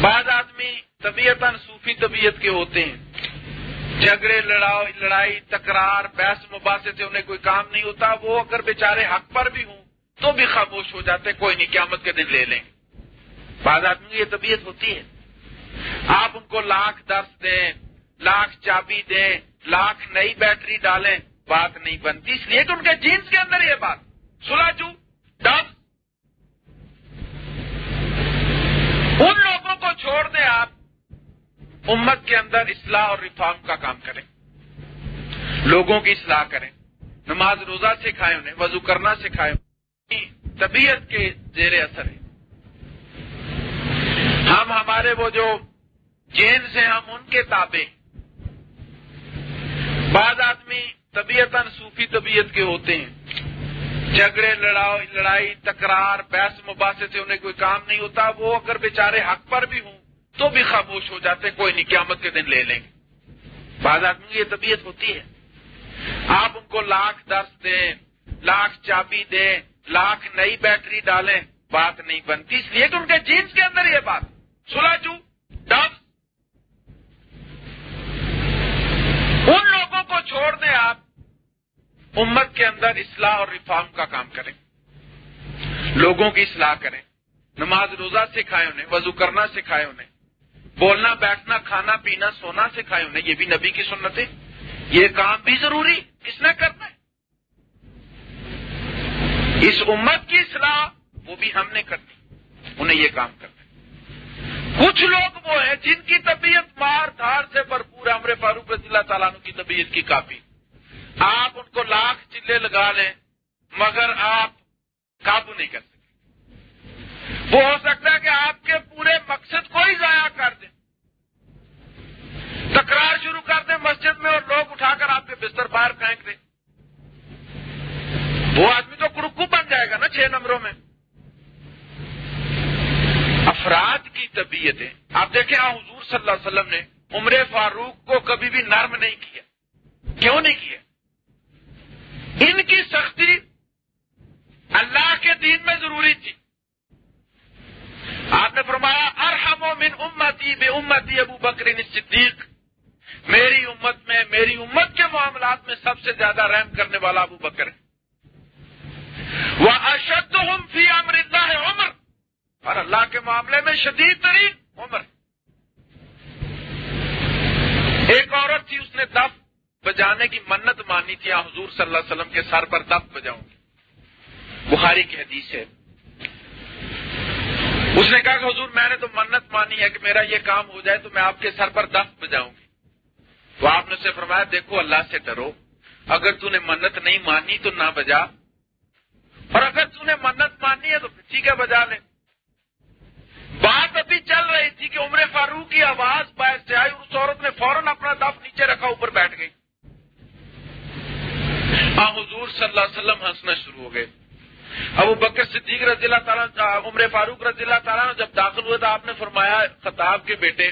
بعض آدمی طبیعت صوفی طبیعت کے ہوتے ہیں۔ جھگڑے، لڑائی تکرار، بحث، مباحثے سے انہیں کوئی کام نہیں ہوتا۔ وہ اگر بیچارے حق پر بھی ہوں تو بھی خاموش ہو جاتے کوئی نہیں، قیامت کے دن لے لیں۔ بعض آدمی کی یہ طبیعت ہوتی ہے۔ آپ ان کو لاکھ درس دیں، لاکھ چابی دیں، لاکھ نئی بیٹری ڈالیں، بات نہیں بنتی۔ اس لیے کہ ان کے جینس کے اندر یہ بات۔ سلاجو ڈب ان لوگوں کو چھوڑ دیں آپ۔ امت کے اندر اصلاح اور ریفارم کا کام کریں۔ لوگوں کی اصلاح کریں۔ نماز روزہ سکھائے انہیں، وضو کرنا سکھائے طبیعت کے زیر اثر ہے ہم ہمارے وہ جو جین سے ہم ان کے تابع بعض آدمی طبیعت صوفی طبیعت کے ہوتے ہیں۔ جھگڑے لڑائی، تکرار، بحث، مباحثے سے انہیں کوئی کام نہیں ہوتا۔ وہ اگر بیچارے حق پر بھی ہوں تو بھی خاموش ہو جاتے کوئی نہیں، قیامت کے دن لے لیں گے۔ بعض آدمی کی یہ طبیعت ہوتی ہے۔ آپ ان کو لاکھ درس دیں، لاکھ چابی دیں، لاکھ نئی بیٹری ڈالیں، بات نہیں بنتی۔ اس لیے کہ ان کے جینس کے اندر یہ بات، سلاجو ڈب ان لوگوں کو چھوڑ دیں آپ، امت کے اندر اصلاح اور ریفارم کا کام کریں۔ لوگوں کی اصلاح کریں۔ نماز روزہ سکھائے انہیں، وضو کرنا سکھائے انہیں۔ بولنا، بیٹھنا، کھانا، پینا، سونا سکھائے انہیں۔ یہ بھی نبی کی سنت ہے یہ کام بھی ضروری، کس نے کرنا ہے؟ اس امت کی اصلاح وہ بھی ہم نے کرنی۔ انہیں یہ کام کرنا کچھ لوگ وہ ہیں جن کی طبیعت مار دھار سے بھرپور امر فاروق رضی اللہ تعالیٰ کی طبیعت کی کافی۔ آپ ان کو لاکھ چلے لگا لیں، مگر آپ قابو نہیں کر سکتے وہ ہو سکتا ہے کہ آپ کے پورے مقصد کو ہی ضائع کر دیں۔ تکرار شروع کر دیں مسجد میں اور لوگ اٹھا کر آپ کے بستر باہر پھینک دیں۔ وہ آدمی تو کرکو بن جائے گا نا، چھ نمبروں میں۔ افراد کی طبیعتیں۔ آپ دیکھیں حضور صلی اللہ علیہ وسلم نے عمر فاروق کو کبھی بھی نرم نہیں کیا۔ کیوں نہیں کیا؟ ان کی سختی اللہ کے دین میں ضروری تھی۔ آپ نے فرمایا، ارحم و من امتی بے امتی ابو بکر صدیق۔ میری امت میں، میری امت کے معاملات میں سب سے زیادہ رحم کرنے والا ابو بکر ہے۔ وہ اشد فی امر اللہ ہے عمر اللہ کے معاملے میں شدید ترین عمر۔ ایک عورت تھی، اس نے دف بجانے کی منت مانی تھی حضور صلی اللہ علیہ وسلم کے سر پر دف بجاؤں گی۔ بخاری کی حدیث ہے۔ اس نے کہا کہ حضور، میں نے تو منت مانی ہے کہ میرا یہ کام ہو جائے تو میں آپ کے سر پر دف بجاؤں گی۔ تو آپ نے اسے فرمایا، دیکھو، اللہ سے ڈرو۔ اگر تو نے منت نہیں مانی تو نہ بجا۔ اور اگر تو نے منت مانی ہے تو ٹھیک ہے، بجا لے۔ بات ابھی چل رہی تھی کہ عمر فاروق کی آواز باہر سے آئی، اس عورت نے فوراً اپنا دف نیچے رکھا، اوپر بیٹھ گئی۔ ہاں حضور صلی اللہ علیہ وسلم ہنسنا شروع ہو گئے۔ ابو بکر صدیق رضی اللہ تعالیٰ عمر فاروق رضی اللہ تعالیٰ جب داخل ہوئے تو آپ نے فرمایا، خطاب کے بیٹے،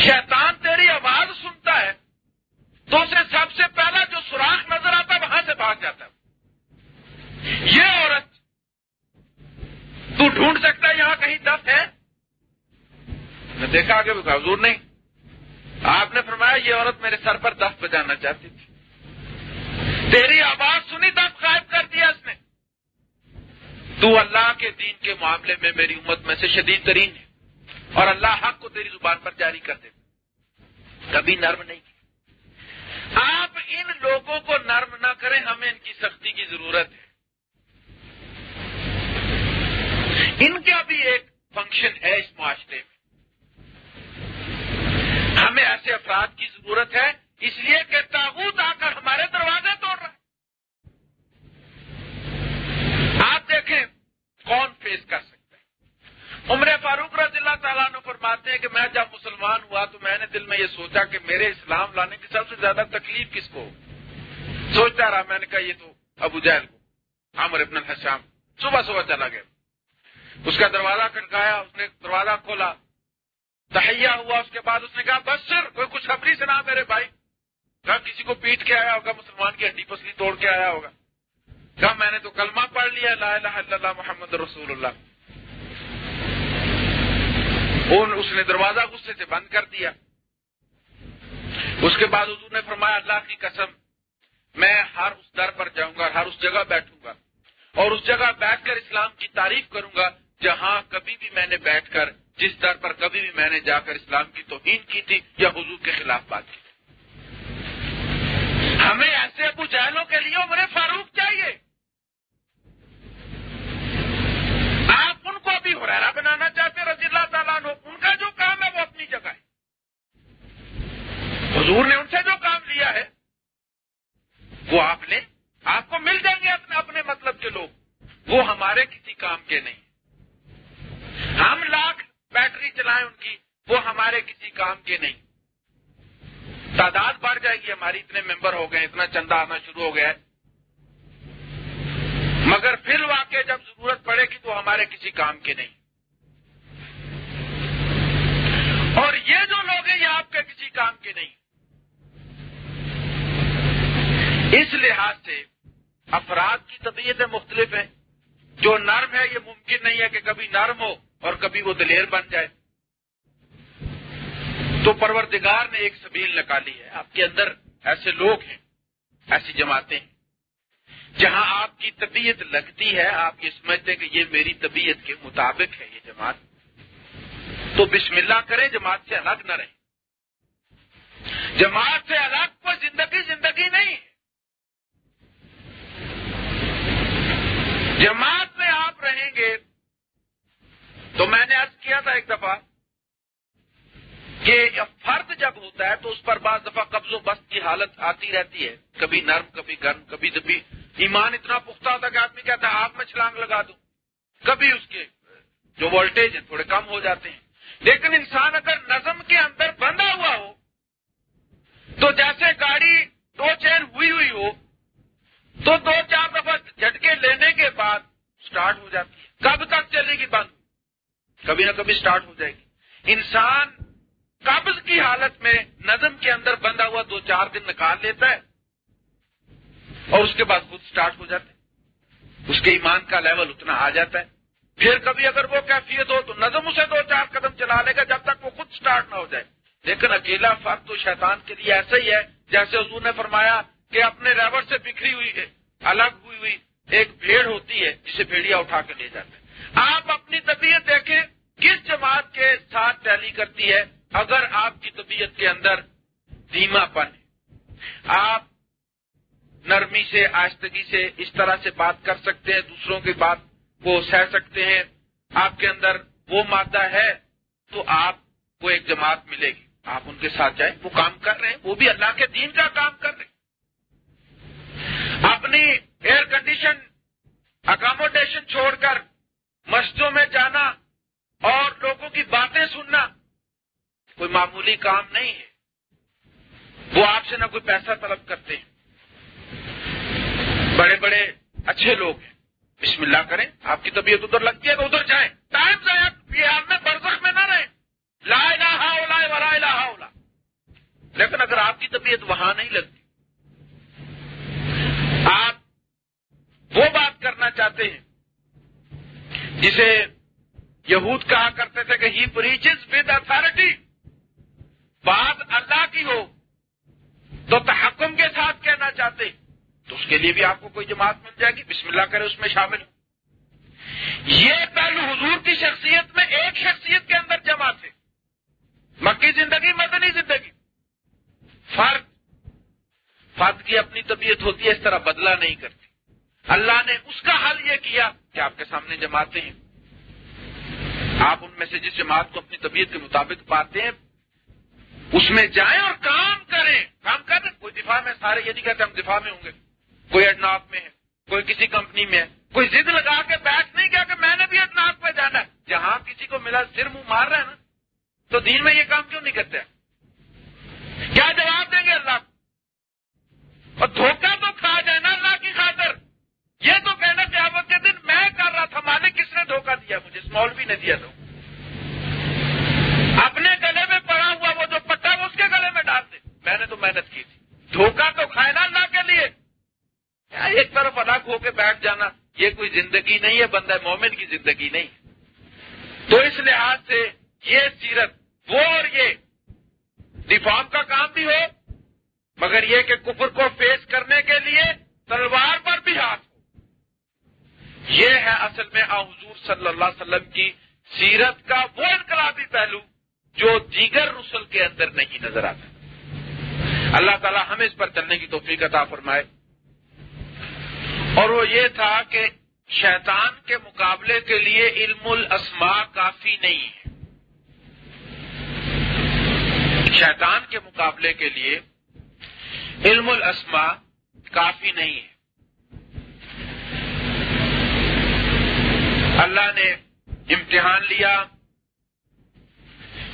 شیطان تیری آواز سنتا ہے تو اسے سب سے پہلا جو سوراخ نظر آتا ہے، وہاں سے بھاگ جاتا ہے۔ یہ عورت تو ڈھونڈ سکتا ہے یہاں کہیں دف ہے میں دیکھا آگے حضور نہیں۔ آپ نے فرمایا یہ عورت میرے سر پر دف بجانا چاہتی تھی۔ تیری آواز سنی دف غائب کر دیا اس نے۔ تو اللہ کے دین کے معاملے میں میری امت میں سے شدید ترین ہے۔ اور اللہ حق کو تیری زبان پر جاری کر دے کبھی نرم نہیں۔ آپ ان لوگوں کو نرم نہ کریں، ہمیں ان کی سختی کی ضرورت ہے۔ ان کا بھی ایک فنکشن ہے اس معاشرے میں۔ ہمیں ایسے افراد کی ضرورت ہے، اس لیے کہ تاغوت آ کر ہمارے دروازے توڑ رہا ہے۔ آپ دیکھیں کون فیس کر سکتا ہے۔ عمر فاروق رضی اللہ تعالیٰ نے فرماتے ہیں کہ میں جب مسلمان ہوا تو میں نے دل میں یہ سوچا کہ میرے اسلام لانے کی سب سے زیادہ تکلیف کس کو سوچتا رہا میں نے کہا یہ تو ابو جہل کو، عامر ابن الحشام، صبح صبح چلا گیا۔ اس کا دروازہ کھڑکایا، اس نے دروازہ کھولا۔ تہیا ہوا، اس کے بعد اس نے کہا، بس سر، کوئی کچھ خبری سنا میرے بھائی۔ کہا، کسی کو پیٹ کے آیا ہوگا، مسلمان کی ہڈی پسلی توڑ کے آیا ہوگا۔ کہا، میں نے تو کلمہ پڑھ لیا، لا الہ الا اللہ محمد رسول اللہ۔ اس نے دروازہ غصے سے بند کر دیا۔ اس کے بعد حضور نے فرمایا، اللہ کی قسم، میں ہر اس در پر جاؤں گا، ہر اس جگہ بیٹھوں گا۔ اور اس جگہ بیٹھ کر اسلام کی تعریف کروں گا۔ جہاں کبھی بھی میں نے بیٹھ کر جس در پر کبھی بھی میں نے جا کر اسلام کی توہین کی تھی یا حضور کے خلاف بات کی ہمیں ایسے ابو جہلوں کے لیے عمر فاروق چاہیے۔ آپ ان کو بھی ہریرا بنانا چاہتے رضی اللہ تعالیٰ نے ان کا جو کام ہے وہ اپنی جگہ ہے۔ حضور نے ان سے جو کام لیا ہے، وہ آپ لیں، آپ کو مل جائیں گے اپنے اپنے مطلب کے لوگ۔ وہ ہمارے کسی کام کے نہیں۔ ہم لاکھ بیٹری چلائیں ان کی، وہ ہمارے کسی کام کے نہیں۔ تعداد بڑھ جائے گی، ہماری اتنے ممبر ہو گئے، اتنا چندہ آنا شروع ہو گیا ہے۔ مگر پھر واقع جب ضرورت پڑے گی تو ہمارے کسی کام کے نہیں۔ اور یہ جو لوگ ہیں، یہ آپ کے کسی کام کے نہیں۔ اس لحاظ سے افراد کی طبیعتیں مختلف ہیں۔ جو نرم ہے، یہ ممکن نہیں ہے کہ کبھی نرم ہو۔ اور کبھی وہ دلیر بن جائے۔ تو پروردگار نے ایک سبیل نکالی ہے۔ آپ کے اندر ایسے لوگ ہیں، ایسی جماعتیں ہیں، جہاں آپ کی طبیعت لگتی ہے۔ آپ یہ سمجھتے ہیں کہ یہ میری طبیعت کے مطابق ہے یہ جماعت۔ تو بسم اللہ کریں، جماعت سے الگ نہ رہیں۔ جماعت سے الگ کوئی زندگی زندگی نہیں ہے۔ جماعت میں آپ رہیں گے تو میں نے عرض کیا تھا ایک دفعہ کہ فرد جب ہوتا ہے تو اس پر بعض دفعہ قبض و بست کی حالت آتی رہتی ہے۔ کبھی نرم، کبھی گرم، کبھی دبی۔ ایمان اتنا پختہ ہوتا کہ آدمی کہتا ہے، آپ میں چھلانگ لگا دوں کبھی اس کے جو وولٹیج ہیں تھوڑے کم ہو جاتے ہیں۔ لیکن انسان اگر نظم کے اندر بندھا ہوا ہو، تو جیسے گاڑی دو چین ہوئی ہوئی ہو، تو دو چار دفعہ جھٹکے لینے کے بعد سٹارٹ ہو جاتی ہے۔ کب تک چلے گی بند؟ کبھی نہ کبھی سٹارٹ ہو جائے گی۔ انسان قبض کی حالت میں نظم کے اندر بندھا ہوا دو چار دن نکال لیتا ہے اور اس کے بعد خود سٹارٹ ہو جاتے اس کے ایمان کا لیول اتنا آ جاتا ہے۔ پھر کبھی اگر وہ کیفیت ہو تو نظم اسے دو چار قدم چلا لے گا جب تک وہ خود سٹارٹ نہ ہو جائے۔ لیکن اکیلا فرق تو شیطان کے لیے ایسا ہی ہے، جیسے حضور نے فرمایا کہ اپنے ریور سے بکھری ہوئی ہے، الگ ہوئی ہوئی ایک بھیڑ ہوتی ہے، جسے بھیڑیا اٹھا کے لے جاتے ہیں۔ آپ اپنی طبیعت دیکھیں، کس جماعت کے ساتھ ٹیلی کرتی ہے؟ اگر آپ کی طبیعت کے اندر دھیما پن ہے۔ آپ نرمی سے آہستگی سے اس طرح سے بات کر سکتے ہیں، دوسروں کی بات کو سہ سکتے ہیں۔ آپ کے اندر وہ مادہ ہے تو آپ کو ایک جماعت ملے گی۔ آپ ان کے ساتھ جائیں، وہ کام کر رہے ہیں، وہ بھی اللہ کے دین کا کام کر رہے ہیں۔ اپنی ایئر کنڈیشن اکاموڈیشن چھوڑ کر مسجدوں میں جانا اور لوگوں کی باتیں سننا کوئی معمولی کام نہیں ہے۔ وہ آپ سے نہ کوئی پیسہ طلب کرتے ہیں۔ بڑے بڑے اچھے لوگ ہیں۔ بسم اللہ کریں، آپ کی طبیعت ادھر لگتی ہے تو ادھر جائیں۔ ٹائم سے آپ میں برزخ میں نہ رہیں۔ لا الہ الا ولا الہ الا اگر آپ کی طبیعت وہاں نہیں لگتی، آپ وہ بات کرنا چاہتے ہیں جسے یہود کہا کرتے تھے کہ ہی پریچز ود اتارٹی بات اللہ کی ہو، تو تحکم کے ساتھ کہنا چاہتے، تو اس کے لیے بھی آپ کو کوئی جماعت مل جائے گی۔ بسم اللہ کرے، اس میں شامل ہو۔ یہ پہلو حضور کی شخصیت میں ایک شخصیت کے اندر جمع تھے۔ مکی زندگی، مدنی زندگی۔ فرد فرد کی اپنی طبیعت ہوتی ہے، اس طرح بدلا نہیں کرتی۔ اللہ نے اس کا حل یہ کیا کہ آپ کے سامنے جماعتیں ہیں۔ آپ ان میں سے جس جماعت کو اپنی طبیعت کے مطابق پاتے ہیں، اس میں جائیں اور کام کریں۔ کام کریں کوئی دفاع میں سارے یہ نہیں کہتے ہم دفاع میں ہوں گے۔ کوئی اڈناف میں ہے، کوئی کسی کمپنی میں ہے۔ کوئی ضد لگا کے بیٹھ نہیں کیا کہ میں نے بھی اڈناف پہ جانا ہے۔ جہاں کسی کو ملا سر منہ مار رہا ہے نا، تو دین میں یہ کام کیوں نہیں کرتے؟ کیا جواب دیں گے اللہ؟ کو اور دھوکہ یہ تو کہنا قیامت کے دن میں کر رہا تھا، مالک کس نے دھوکہ دیا؟ مجھے اسمال بھی نے دیا تو اپنے گلے میں پڑا ہوا وہ جو پٹا وہ اس کے گلے میں ڈال دے۔ میں نے تو محنت کی تھی۔ دھوکہ تو کھائے نا اللہ کے لیے۔ ایک طرف الگ ہو کے بیٹھ جانا؟ یہ کوئی زندگی نہیں ہے، بندہ مومن کی زندگی نہیں۔ تو اس لحاظ سے یہ سیرت، وہ اور یہ۔ ریفارم کا کام بھی ہو، مگر یہ کہ کفر کو فیس کرنے کے لیے تلوار پر بھی ہاتھ۔ یہ ہے اصل میں آ حضور صلی اللہ علیہ وسلم کی سیرت کا وہ انقلابی پہلو جو دیگر رسل کے اندر نہیں نظر آتا۔ اللہ تعالیٰ ہمیں اس پر چلنے کی توفیق عطا فرمائے۔ اور وہ یہ تھا کہ شیطان کے مقابلے کے لیے علم الاسماء کافی نہیں ہے۔ شیطان کے مقابلے کے لیے علم الاسماء کافی نہیں ہے۔ اللہ نے امتحان لیا۔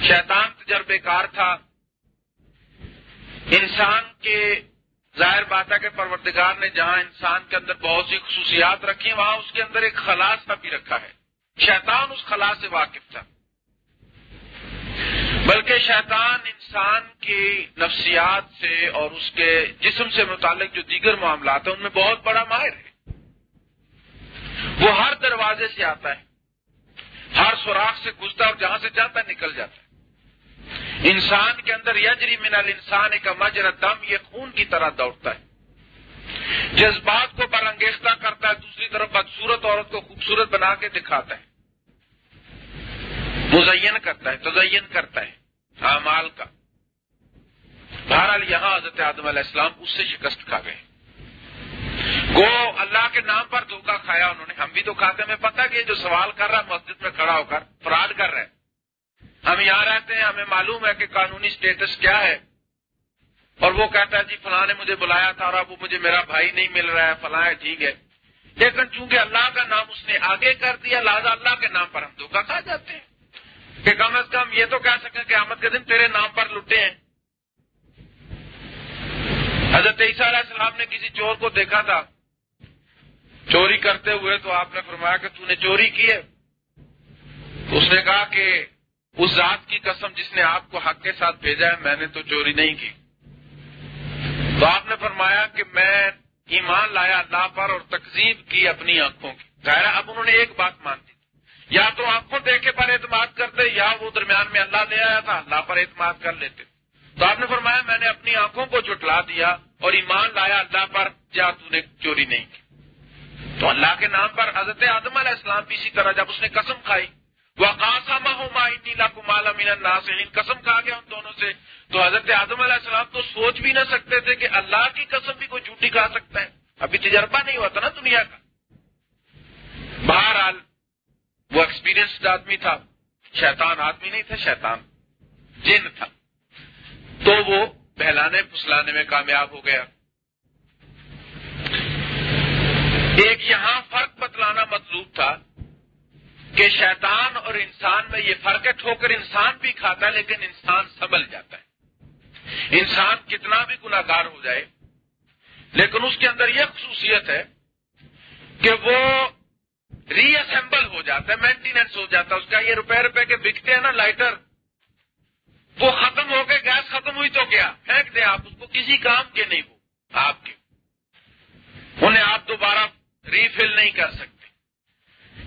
شیطان تجربے کار تھا۔ انسان کے ظاہر بات ہے کہ پروردگار نے جہاں انسان کے اندر بہت سی خصوصیات رکھی وہاں اس کے اندر ایک خلاص بھی رکھا ہے۔ شیطان اس خلاص سے واقف تھا۔ بلکہ شیطان انسان کی نفسیات سے اور اس کے جسم سے متعلق جو دیگر معاملات ہیں، ان میں بہت بڑا ماہر ہے۔ وہ ہر دروازے سے آتا ہے۔ ہر سوراخ سے گزتا اور جہاں سے جاتا ہے نکل جاتا ہے۔ انسان کے اندر یجری من الانسان کا مجر دم یہ خون کی طرح دوڑتا ہے۔ جذبات کو برانگیختہ کرتا ہے، دوسری طرف بدسورت عورت کو خوبصورت بنا کے دکھاتا ہے۔ مزین کرتا ہے، تزین کرتا ہے اعمال کا۔ بہرحال یہاں حضرت آدم علیہ السلام اس سے شکست کھا گئے۔ گو اللہ کے نام پر دھوکہ کھایا انہوں نے۔ ہم بھی تو کھاتے ہمیں پتا کہ جو سوال کر رہا ہے، مسجد میں کھڑا ہو کر، فراڈ کر رہے ہم یہاں رہتے ہیں، ہمیں معلوم ہے کہ قانونی سٹیٹس کیا ہے۔ اور وہ کہتا ہے جی فلاں نے مجھے بلایا تھا اور اب وہ مجھے میرا بھائی نہیں مل رہا ہے، فلاں ہے، ٹھیک ہے۔ لیکن چونکہ اللہ کا نام اس نے آگے کر دیا، لہٰذا اللہ کے نام پر ہم دھوکہ کھا جاتے ہیں۔ کہ کم از کم یہ تو کہہ سکیں کہ احمد کے دن تیرے نام پر لٹے ہیں۔ حضرت عیسیٰ علیہ السلام نے کسی چور کو دیکھا تھا۔ چوری کرتے ہوئے تو آپ نے فرمایا کہ تو نے چوری کی ہے۔ اس نے کہا کہ اس ذات کی قسم جس نے آپ کو حق کے ساتھ بھیجا ہے، میں نے تو چوری نہیں کی۔ تو آپ نے فرمایا کہ میں ایمان لایا اللہ پر اور تقزیب کی اپنی آنکھوں کی۔ ظاہر اب انہوں نے ایک بات مان دی یا تو آنکھوں دیکھے پر اعتماد کرتے، یا وہ درمیان میں اللہ لے آیا تھا، اللہ پر اعتماد کر لیتے۔ تو آپ نے فرمایا، میں نے اپنی آنکھوں کو جٹلا دیا اور ایمان لایا اللہ پر جا تو نے چوری نہیں کی؟ تو اللہ کے نام پر حضرت آدم علیہ السلام بھی اسی طرح جب اس نے قسم کھائی وہ قاسم مالا مین قسم کھا گیا ان دونوں سے۔ تو حضرت آدم علیہ السلام تو سوچ بھی نہ سکتے تھے کہ اللہ کی قسم بھی کوئی جھوٹی کھا سکتا ہے۔ ابھی تجربہ نہیں ہوا تھا نا دنیا کا۔ بہرحال، وہ ایکسپیرئنسڈ آدمی تھا۔ شیطان آدمی نہیں تھا، شیطان جن تھا۔ تو وہ بہلانے پھسلانے میں کامیاب ہو گیا۔ ایک یہاں فرق بتلانا مطلوب تھا کہ شیطان اور انسان میں یہ فرق ہے، ٹھوکر انسان بھی کھاتا ہے، لیکن انسان سنبھل جاتا ہے۔ انسان کتنا بھی گناگار ہو جائے، لیکن اس کے اندر یہ خصوصیت ہے کہ وہ ری اسمبل ہو جاتا ہے مینٹیننس ہو جاتا ہے۔ اس کا یہ روپے روپے کے بکتے ہیں نا لائٹر وہ ختم ہو کے گیس ختم ہوئی تو کیا؟ پھینک دیں آپ اس کو، کسی کام کے نہیں وہ، آپ کے۔ انہیں آپ دوبارہ ریفل نہیں کر سکتے۔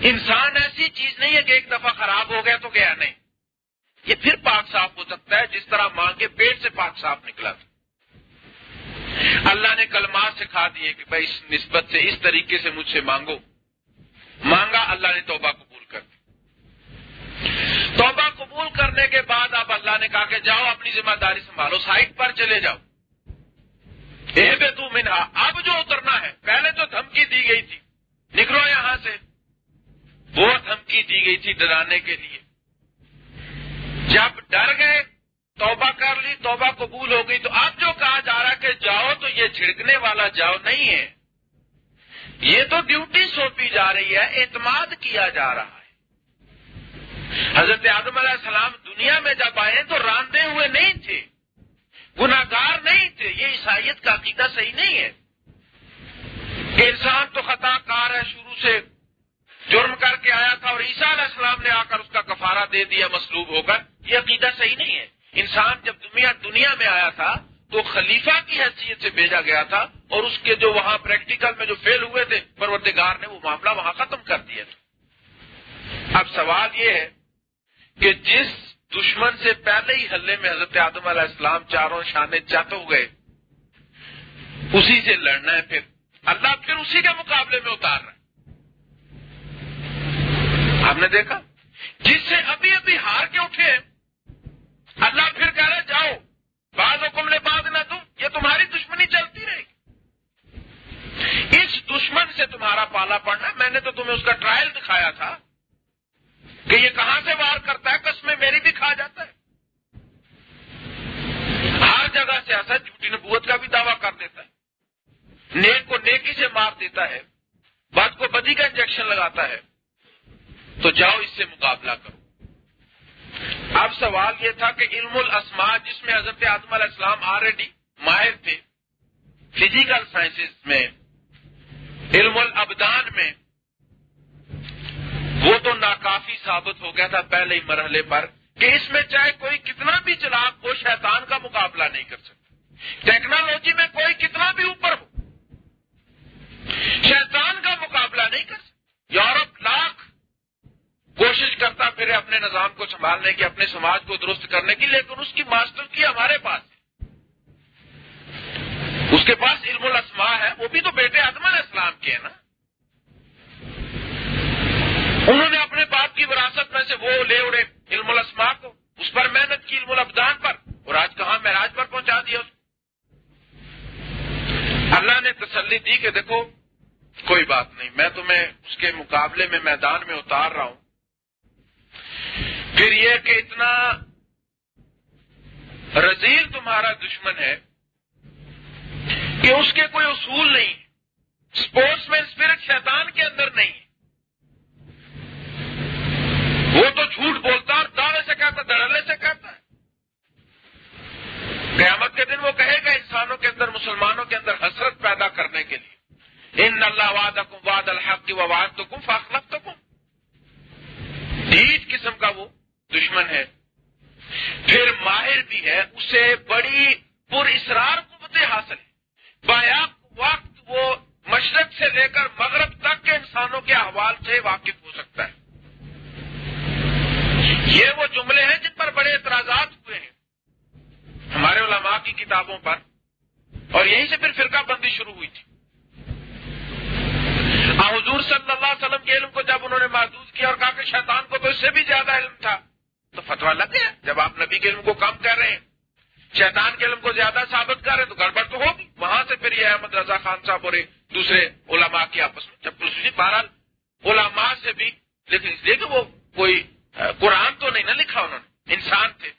انسان ایسی چیز نہیں ہے کہ ایک دفعہ خراب ہو گیا تو گیا نہیں۔ یہ پھر پاک صاف ہو سکتا ہے، جس طرح ماں کے پیٹ سے پاک صاف نکلا۔ تھا اللہ نے کلمات سکھا دیے کہ بھائی اس نسبت سے اس طریقے سے مجھ سے مانگو۔ مانگا، اللہ نے توبہ قبول کر دی۔ توبہ قبول کرنے کے بعد اب اللہ نے کہا کہ جاؤ، اپنی ذمہ داری سنبھالو۔ سائٹ پر چلے جاؤ۔ اے بے تو منہا، اب جو اترنا ہے، پہلے تو دھمکی دی گئی تھی۔ نکلو یہاں سے۔ وہ دھمکی دی گئی تھی ڈرانے کے لیے۔ جب ڈر گئے، توبہ کر لی، توبہ قبول ہو گئی۔ تو اب جو کہا جا رہا کہ جاؤ تو یہ چھڑکنے والا جاؤ، نہیں ہے۔ یہ تو ڈیوٹی سونپی جا رہی ہے، اعتماد کیا جا رہا ہے۔ حضرت آدم علیہ السلام دنیا میں جب آئے تو راندے ہوئے نہیں تھے۔ گناگار نہیں تھے۔ یہ عیسائیت کا عقیدہ صحیح نہیں ہے۔ کہ انسان تو خطا کار ہے، شروع سے جرم کر کے آیا تھا اور عیسیٰ علیہ السلام نے آ کر اس کا کفارہ دے دیا مسلوب ہو کر۔ یہ عقیدہ صحیح نہیں ہے۔ انسان جب دنیا دنیا میں آیا تھا تو خلیفہ کی حیثیت سے بھیجا گیا تھا اور اس کے جو وہاں پریکٹیکل میں جو فیل ہوئے تھے، پروردگار نے وہ معاملہ وہاں ختم کر دیا تھا۔ اب سوال یہ ہے کہ جس دشمن سے پہلے ہی حلے میں حضرت آدم علیہ السلام چاروں شانے چت ہو گئے۔ اسی سے لڑنا ہے پھر۔ اللہ پھر اسی کے مقابلے میں اتار رہا ہے۔ آپ نے دیکھا؟ جس سے ابھی ابھی ہار کے اٹھے اللہ پھر کہہ رہے جاؤ، بعض حکم نے بعض نہ تم یہ تمہاری دشمنی چلتی رہے گی۔ اس دشمن سے تمہارا پالا پڑنا، میں نے تو تمہیں اس کا ٹرائل دکھایا تھا۔ کہ یہ کہاں سے وار کرتا ہے؟ کس میں میری بھی کھا جاتا ہے۔ ہر جگہ سے ایسا جھوٹی نبوت کا بھی دعویٰ کر دیتا ہے۔ نیک کو نیکی سے مار دیتا ہے۔ بد کو بدی کا انجیکشن لگاتا ہے۔ تو جاؤ اس سے مقابلہ کرو۔ اب سوال یہ تھا کہ علم الاسماء، جس میں حضرت آدم علیہ السلام آلریڈی ماہر تھے فزیکل سائنسز میں، علم الابدان میں وہ تو ناکافی ثابت ہو گیا تھا پہلے ہی مرحلے پر کہ اس میں چاہے کوئی کتنا بھی چلاک ہو شیطان کا مقابلہ نہیں کر سکتا۔ ٹیکنالوجی میں کوئی کتنا بھی اوپر ہو، شیطان کا مقابلہ نہیں کر سکتا۔ یورپ لاکھ کوشش کرتا پھر اپنے نظام کو سنبھالنے کی، اپنے سماج کو درست کرنے کی، لیکن اس کی ماسٹر کی ہمارے پاس ہے۔ اس کے پاس علم الاسماء ہے، وہ بھی تو بیٹے علیہ السلام کے ہیں نا۔ انہوں نے اپنے باپ کی وراثت میں سے وہ لے اڑے علم الاسماء کو، اس پر محنت کی علم الابدان پر، اور آج کہاں معراج پر پہنچا دیا اس اللہ نے تسلی دی کہ دیکھو، کوئی بات نہیں، میں تمہیں اس کے مقابلے میں میدان میں اتار رہا ہوں۔ پھر یہ کہ اتنا رزیل تمہارا دشمن ہے کہ اس کے کوئی اصول نہیں اسپورٹس مین اسپرٹ شیطان کے اندر نہیں۔ وہ تو جھوٹ بولتا اور دعوے سے کہتا دڑلے سے کہتا ہے۔ قیامت کے دن وہ کہے گا انسانوں کے اندر، مسلمانوں کے اندر حسرت پیدا کرنے کے لیے۔ ان اللہ واد واد الحق کی واد تو کم فاخلت تو کم قسم کا وہ دشمن ہے۔ پھر ماہر بھی ہے، اسے بڑی پر اسرار قوتیں حاصل ہے بایا وقت وہ مشرق سے لے کر مغرب تک کے انسانوں کے احوال سے واقف ہو سکتا ہے۔ یہ وہ جملے ہیں جن پر بڑے اعتراضات ہوئے ہیں ہمارے علماء کی کتابوں پر اور یہیں سے پھر فرقہ بندی شروع ہوئی تھی۔ حضور صلی اللہ علیہ وسلم کے علم کو جب انہوں نے محدود کیا اور کہا کہ شیطان کو تو اس سے بھی زیادہ علم تھا، تو فتوا لگ گیا۔ جب آپ نبی کے علم کو کم کر رہے ہیں، شیطان کے علم کو زیادہ ثابت کر رہے ہیں، تو گڑبڑ تو ہوگی۔ وہاں سے پھر یہ احمد رضا خان صاحب اور دوسرے علماء کی آپس میں۔ جب بہرحال علماء سے بھی، لیکن اس لیے کہ وہ کوئی قرآن تو نہیں نا لکھا انہوں نے۔ انسان تھے۔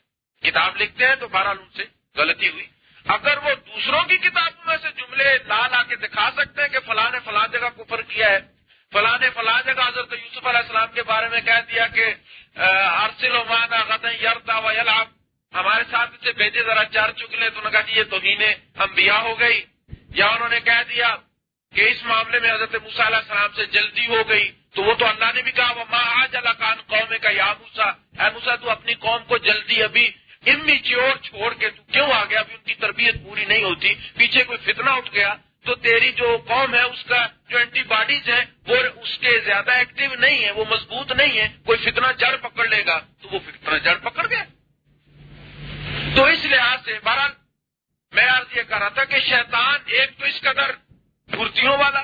کتاب لکھتے ہیں تو بہرحال ان سے غلطی ہوئی۔ اگر وہ دوسروں کی کتابوں میں سے جملے لا لا کے دکھا سکتے ہیں کہ فلاں نے فلاں جگہ کفر کیا ہے۔ فلاں نے فلاں جگہ حضرت یوسف علیہ السلام کے بارے میں کہہ دیا کہ ارسل مانا غدن یرتا و یلاب ہمارے ساتھ سے بیٹے ذرا چار چکلے تو انہوں نے کہا جی یہ توہین انبیاء ہو گئی۔ یا انہوں نے کہہ دیا کہ اس معاملے میں حضرت موسا علیہ السلام سے جلدی ہو گئی۔ تو وہ تو اللہ نے بھی کہا ماں آج اللہ کان قوم کا یا موسا اے موسا تو اپنی قوم کو جلدی ابھی امیچیور چھوڑ کے تو کیوں آ گیا؟ ابھی ان کی تربیت پوری نہیں ہوتی، پیچھے کوئی فتنہ اٹھ گیا۔ تو تیری جو قوم ہے، اس کا جو اینٹی باڈیز ہے وہ اس کے زیادہ ایکٹیو نہیں ہے وہ مضبوط نہیں ہے کوئی فتنہ جڑ پکڑ لے گا، تو وہ فتنہ جڑ پکڑ گیا۔ تو اس لحاظ سے، بہرحال میں عرض یہ کر رہا تھا کہ شیطان ایک تو اس قدر پھرتیوں والا،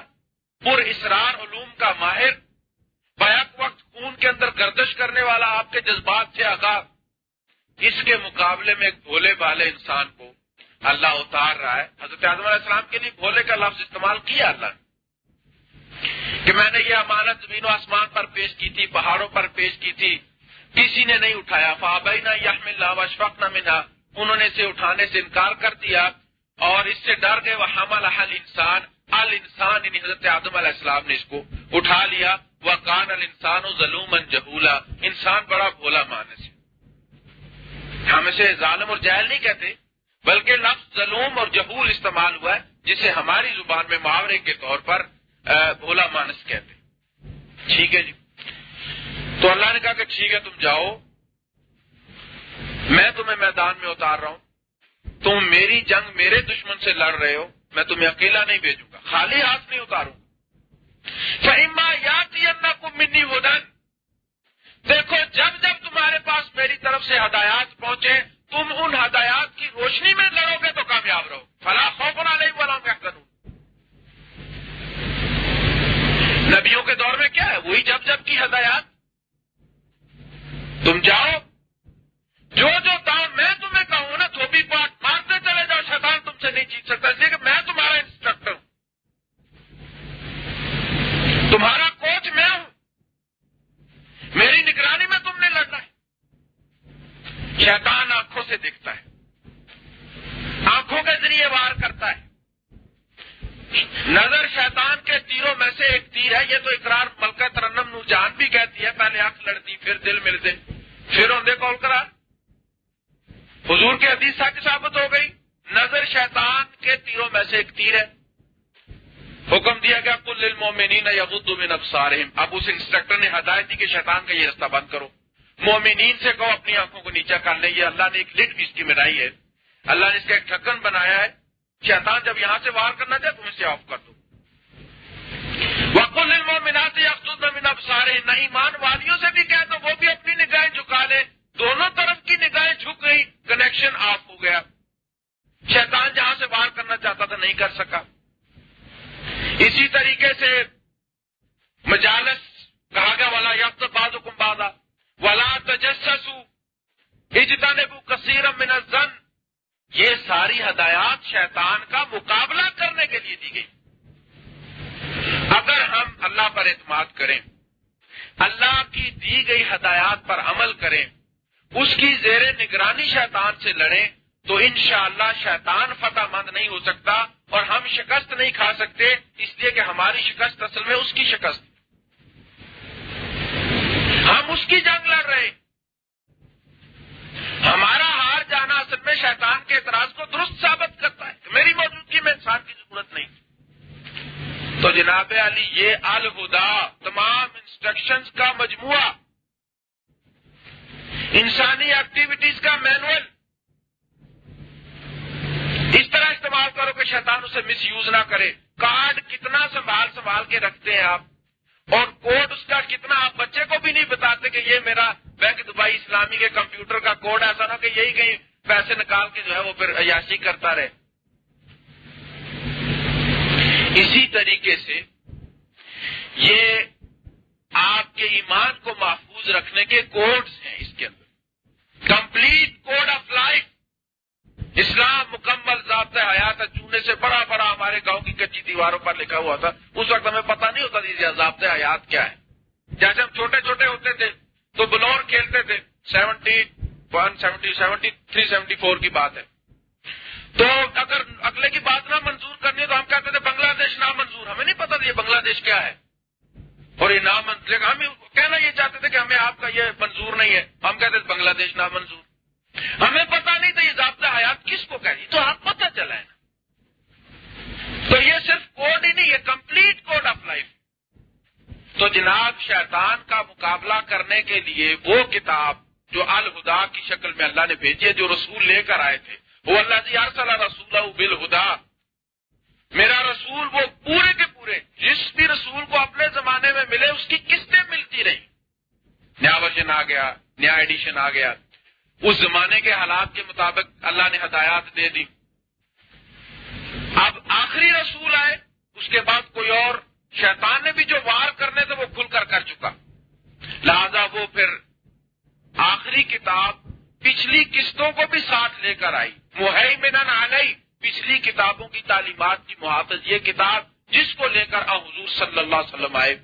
پر اسرار علوم کا ماہر بیک وقت خون کے اندر گردش کرنے والا آپ کے جذبات سے آگاہ، اس کے مقابلے میں ایک بھولے والے انسان کو اللہ اتار رہا ہے۔ حضرت اعظم علیہ السلام کے لیے بھولے کا لفظ استعمال کیا اللہ نے؟ کہ میں نے یہ امانت زمین و آسمان پر پیش کی تھی، پہاڑوں پر پیش کی تھی، کسی نے نہیں اٹھایا۔ فابئی نہ یہ ملا وشفق نہ ملا انہوں نے اسے اٹھانے سے انکار کر دیا اور اس سے ڈر گئے۔ وہ حمل حل انسان ال انسان یعنی حضرت آدم علیہ السلام نے اس کو اٹھا لیا وہ کان ال انسان ظلم جہولا، انسان بڑا بھولا مانس ہے۔ ہم اسے ظالم اور جہل نہیں کہتے، بلکہ لفظ ظلم اور جہول استعمال ہوا ہے، جسے ہماری زبان میں محاورے کے طور پر بھولا مانس کہتے۔ ٹھیک ہے جی۔ تو اللہ نے کہا کہ ٹھیک ہے، تم جاؤ۔ میں تمہیں میدان میں اتار رہا ہوں۔ تم میری جنگ میرے دشمن سے لڑ رہے ہو۔ میں تمہیں اکیلا نہیں بھیجوں گا، خالی ہاتھ نہیں اتاروں فہما یاد کو منی ہودن دیکھو، جب جب تمہارے پاس میری طرف سے ہدایات پہنچے تم ان ہدایات کی روشنی میں لڑو گے تو کامیاب رہو۔ فلاں خوف نہ نہیں بولا کیا کروں نبیوں کے دور میں کیا ہے؟ وہی جب جب کی ہدایات۔ تم جاؤ۔ جو جو کام میں تمہیں کہوں نا دھوبی پاٹ مارتے چلے جاؤ، شیطان تم سے نہیں جیت سکتا، اس لیے کہ میں تمہارا کوچ میں ہوں۔ میری نگرانی میں تم نے لڑنا ہے۔ شیطان آنکھوں سے دکھتا ہے۔ آنکھوں کے ذریعے وار کرتا ہے۔ نظر شیطان کے تیروں میں سے ایک تیر ہے۔ یہ تو اقرار ملکہ ترنم نو جان بھی کہتی ہے۔ پہلے آنکھ لڑتی، پھر دل ملتے پھر اندے کال کرا حضور کے حدیث سچ ثابت ہو گئی۔ نظر شیطان کے تیروں میں سے ایک تیر ہے۔ حکم دیا گیا کل المومنین یغض من ابصارہم۔ اب اس انسٹرکٹر نے ہدایت دی کہ شیطان کا یہ رستہ بند کرو۔ مومنین سے کہو، اپنی آنکھوں کو نیچا کر لیں۔ یہ اللہ نے ایک لٹ بھی اس کی بنائی ہے۔ اللہ نے اس کا ایک ڈھکن بنایا ہے۔ شیطان جب یہاں سے وار کرنا چاہے، تم اسے آف کر دو۔ وقل المومنات یغض من ابصارہم۔ نہ ایمان والیوں سے بھی کہہ تو وہ بھی اپنی نگاہیں جھکا لیں۔ دونوں طرف کی نگاہیں جھک گئی کنیکشن آف ہو گیا۔ شیطان جہاں سے وار کرنا چاہتا تھا، نہیں کر سکا۔ اسی طریقے سے مجالس کہا گیا والا یا تو بازو کم بازا ولا تجسسو اجتانحبو کثیر من الزن یہ ساری ہدایات شیطان کا مقابلہ کرنے کے لیے دی گئی۔ اگر ہم اللہ پر اعتماد کریں، اللہ کی دی گئی ہدایات پر عمل کریں، اس کی زیر نگرانی شیطان سے لڑیں تو انشاءاللہ شیطان فتح مند نہیں ہو سکتا اور ہم شکست نہیں کھا سکتے، اس لیے کہ ہماری شکست اصل میں اس کی شکست۔ ہم اس کی جنگ لڑ رہے۔ ہمارا ہار جانا اصل میں شیطان کے اعتراض کو درست ثابت کرتا ہے۔ میری موجودگی میں انسان کی ضرورت نہیں۔ تو جناب علی، یہ الہدا، تمام انسٹرکشنز کا مجموعہ۔ انسانی ایکٹیویٹیز کا مینوئل اس طرح استعمال کرو کہ شیطان اسے مس یوز نہ کرے۔ کارڈ کتنا سنبھال سنبھال کے رکھتے ہیں آپ۔ اور کوڈ اس کا کتنا، آپ بچے کو بھی نہیں بتاتے کہ یہ میرا بینک دبئی اسلامی کے کمپیوٹر کا کوڈ ایسا نہ کہ یہی کہیں پیسے نکال کے جو ہے وہ پھر عیاشی کرتا رہے۔ اسی طریقے سے یہ آپ کے ایمان کو محفوظ رکھنے کے کوڈز ہیں اس کے اندر۔ کمپلیٹ کوڈ آف لائف اسلام مکمل ضابطۂ حیات چونے سے بڑا بڑا ہمارے گاؤں کی کچی دیواروں پر لکھا ہوا تھا۔ اس وقت ہمیں پتہ نہیں ہوتا تھا ضابطۂ حیات کیا ہے۔ جیسے ہم چھوٹے چھوٹے ہوتے تھے تو بلور کھیلتے تھے۔ Seventy one, seventy seventy three, seventy four کی بات ہے۔ تو اگر اگلے کی بات نہ منظور کرنی ہے تو ہم کہتے تھے بنگلہ دیش نہ منظور ہمیں نہیں پتا تھا یہ بنگلہ دیش کیا ہے۔ اور یہ نام ہم کہنا یہ چاہتے تھے کہ ہمیں آپ کا یہ منظور نہیں ہے۔ ہم کہتے تھے بنگلہ دیش نام منظور ہمیں پتا نہیں تھا یہ ضابطہ حیات کس کو کہہ تو آپ پتہ چلا ہے نا۔ تو یہ صرف کوڈ ہی نہیں، یہ کمپلیٹ کوڈ آف لائف تو جناب، شیطان کا مقابلہ کرنے کے لیے وہ کتاب جو الہدا کی شکل میں اللہ نے بھیجی ہے، جو رسول لے کر آئے تھے، وہ اللہ جی صلاح رسول بالہدا۔ میرا رسول وہ پورے کے پورے، جس بھی رسول کو اپنے زمانے میں ملے، اس کی قسطیں ملتی رہی۔ نیا ورژن آ گیا، نیا ایڈیشن آ گیا۔ اس زمانے کے حالات کے مطابق اللہ نے ہدایات دے دی۔ اب آخری رسول آئے، اس کے بعد کوئی اور شیطان نے بھی جو وار کرنے تھے وہ کھل کر کر چکا۔ لہذا وہ پھر آخری کتاب پچھلی قسطوں کو بھی ساتھ لے کر آئی۔ محمن آ گئی پچھلی کتابوں کی تعلیمات کی محافظ، یہ کتاب جس کو لے کر آ حضور صلی اللہ علیہ وسلم آئے۔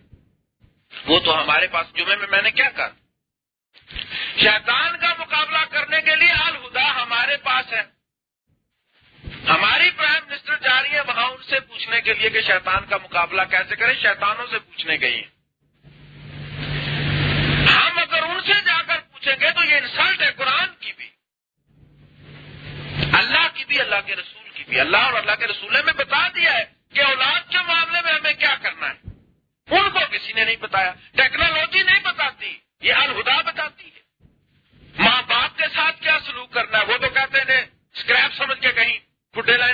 وہ تو ہمارے پاس جمعے میں میں نے کیا کہا شیطان کا مقابلہ کرنے کے لیے الہدا ہمارے پاس ہے۔ ہماری پرائم منسٹر جا رہی ہے وہاں ان سے پوچھنے کے لیے کہ شیطان کا مقابلہ کیسے کریں؟ شیطانوں سے پوچھنے گئی ہیں ہم اگر ان سے جا کر پوچھیں گے تو یہ انسلٹ ہے قرآن کی بھی۔ اللہ کی بھی، اللہ کے رسول کی بھی۔ اللہ اور اللہ کے رسول میں بتا دیا ہے کہ اولاد کے معاملے میں ہمیں کیا کرنا ہے۔ ان کو کسی نے نہیں بتایا۔ ٹیکنالوجی نہیں بتاتی، یہ الہدا بتاتی ہے۔ ماں باپ کے ساتھ کیا سلوک کرنا ہے؟ وہ تو کہتے ہیں اسکریپ سمجھ کے کہیں فٹیلا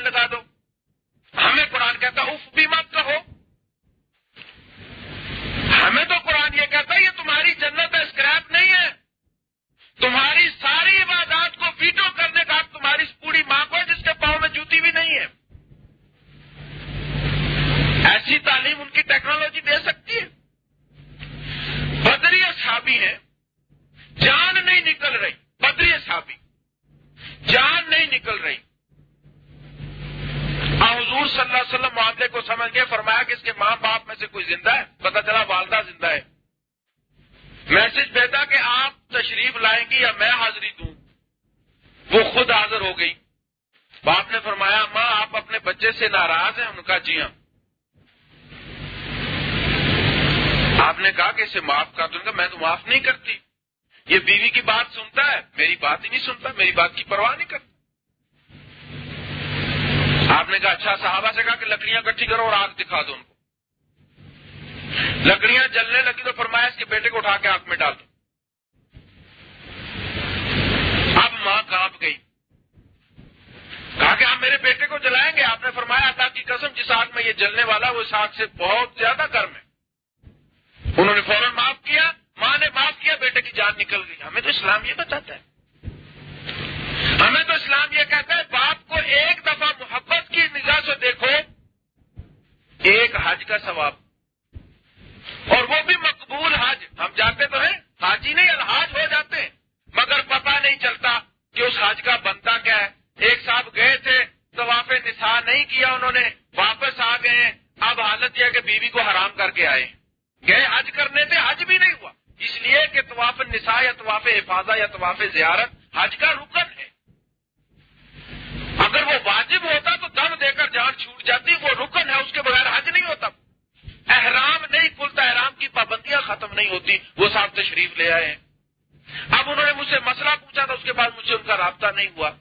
نہیں ہوا۔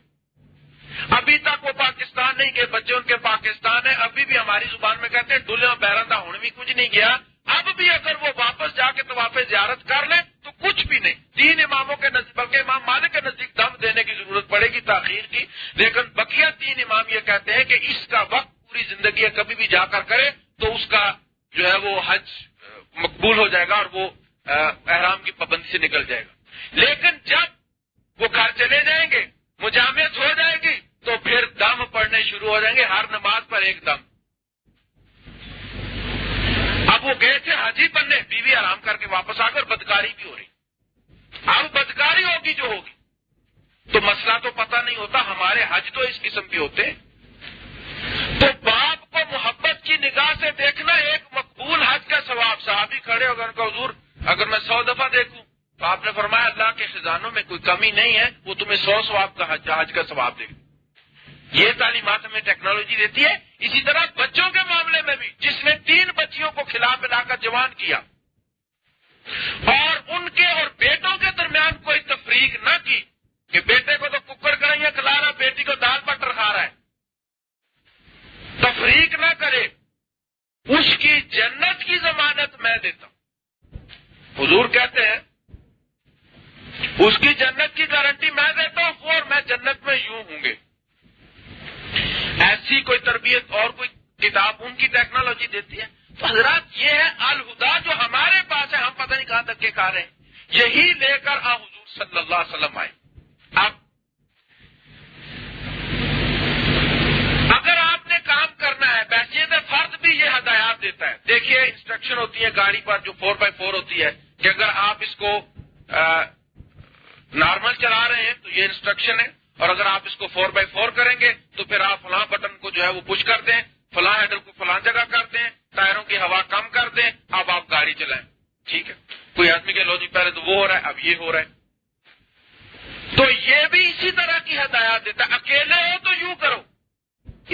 انسٹرکشن ہوتی ہے گاڑی پر جو فور بائی فور ہوتی ہے، کہ اگر آپ اس کو نارمل چلا رہے ہیں تو یہ انسٹرکشن ہے، اور اگر آپ اس کو فور بائی فور کریں گے تو پھر آپ فلاں بٹن کو جو ہے وہ پش کر دیں، فلاں ہینڈل کو فلاں جگہ کر دیں ٹائروں کی ہوا کم کر دیں، اب آپ گاڑی چلائیں۔ ٹھیک ہے؟ کوئی آدمی کے لو جی پہلے تو وہ ہو رہا ہے، اب یہ ہو رہا ہے۔ تو یہ بھی اسی طرح کی ہدایات دیتا ہے، اکیلے ہو تو یوں کرو،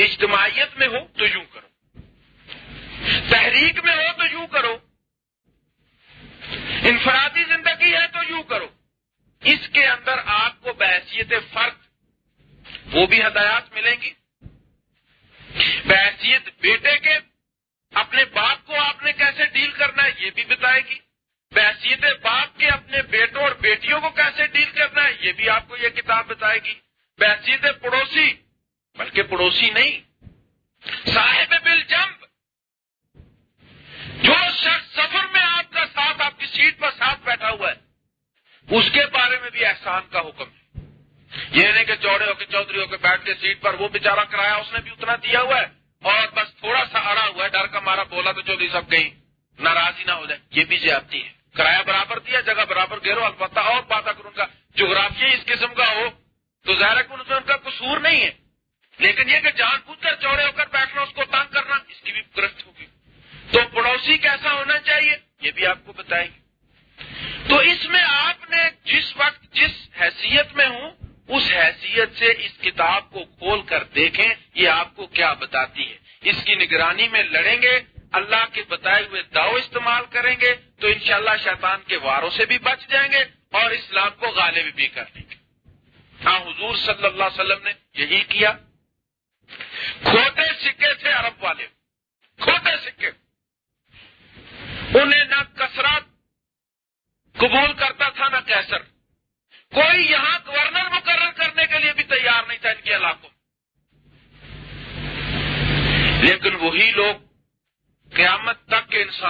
اجتماعیت میں ہو تو یوں کرو۔ تحریک میں ہو تو یوں کرو۔ انفرادی زندگی ہے تو یوں کرو۔ اس کے اندر آپ کو بحثیت فرق وہ بھی ہدایات ملیں گی۔ بحثیت بیٹے کے اپنے باپ کو آپ نے کیسے ڈیل کرنا ہے یہ بھی بتائے گی۔ بحثیت باپ کے اپنے بیٹوں اور بیٹیوں کو کیسے ڈیل کرنا ہے یہ بھی آپ کو یہ کتاب بتائے گی۔ بحثیت پڑوسی، بلکہ پڑوسی نہیں، صاحب بل جمپ جو شخص سفر میں آپ کا ساتھ، آپ کی سیٹ پر ساتھ بیٹھا ہوا ہے، اس کے بارے میں بھی احسان کا حکم ہے۔ یہ نہیں کہ چوڑے ہو کے چودھری ہو کے بیٹھ کے سیٹ پر وہ بےچارا کرایا، اس نے بھی اتنا دیا ہوا ہے۔ اور بس تھوڑا سا اڑا ہوا ہے، ڈر کا مارا، بولا تو چودھری سب کہیں ناراض ہی نہ ہو جائے، یہ بھی زیادتی ہے۔ کرایہ برابر دیا، جگہ برابر گھیرو البتہ اور بات اگر ان کا جغرافیہ اس قسم کا ہو، تو ظاہر ہے کہ ان کا قصور نہیں ہے۔ لیکن یہ کہ جان پوچھ کر چوڑے ہو کر بیٹھنا، اس کو تنگ کرنا، اس کی بھی گرفت ہوگی۔ تو پڑوسی کیسا ہونا چاہیے؟ یہ بھی آپ کو بتائیں گے۔ تو اس میں آپ نے جس وقت جس حیثیت میں ہوں، اس حیثیت سے اس کتاب کو کھول کر دیکھیں، یہ آپ کو کیا بتاتی ہے۔ اس کی نگرانی میں لڑیں گے، اللہ کے بتائے ہوئے داؤ استعمال کریں گے، تو انشاءاللہ شیطان کے واروں سے بھی بچ جائیں گے اور اسلام کو غالب بھی کر دیں گے۔ ہاں حضور صلی اللہ علیہ وسلم نے یہی کیا۔ کھوٹے سکے تھے عرب والے۔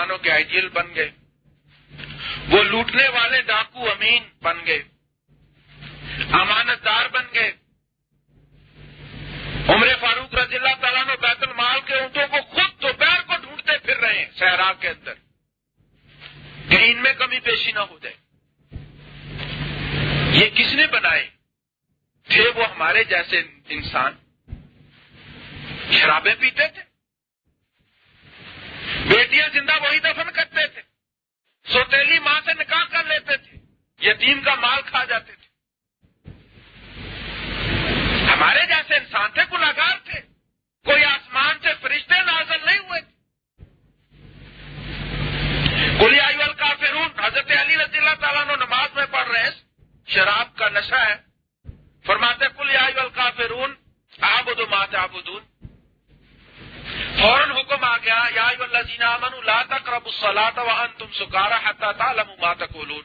کے انسانوں کے آئیڈیل بن گئے۔ وہ لوٹنے والے ڈاکو امین بن گئے۔ امانت دار بن گئے۔ عمر فاروق رضی اللہ تعالیٰ نے بیت المال کے اونٹوں کو خود دوپہر کو ڈھونڈتے پھر رہے ہیں صحرا کے اندر۔ کہ ان میں کمی پیشی نہ ہو جائے۔ یہ کس نے بنائے؟ تھے وہ ہمارے جیسے انسان۔ شرابیں پیتے تھے۔ بیٹیاں زندہ وہی دفن کرتے تھے۔ سوتیلی ماں سے نکاح کر لیتے تھے۔ یتیم کا مال کھا جاتے تھے۔ ہمارے جیسے انسان تھے گناگار تھے۔ کوئی آسمان سے فرشتے نازل نہیں ہوئے تھے۔ گلی آئی کا فرون حضرت علی رضی اللہ تعالیٰ نے نماز میں پڑھ رہے شراب کا نشہ ہے۔ فرماتے کل آئی ول کا فرون آبود مات آبدون فوراً حکم آ گیا، یا لا تک رب السلاط وان تم سکارا حتا ما تقولون۔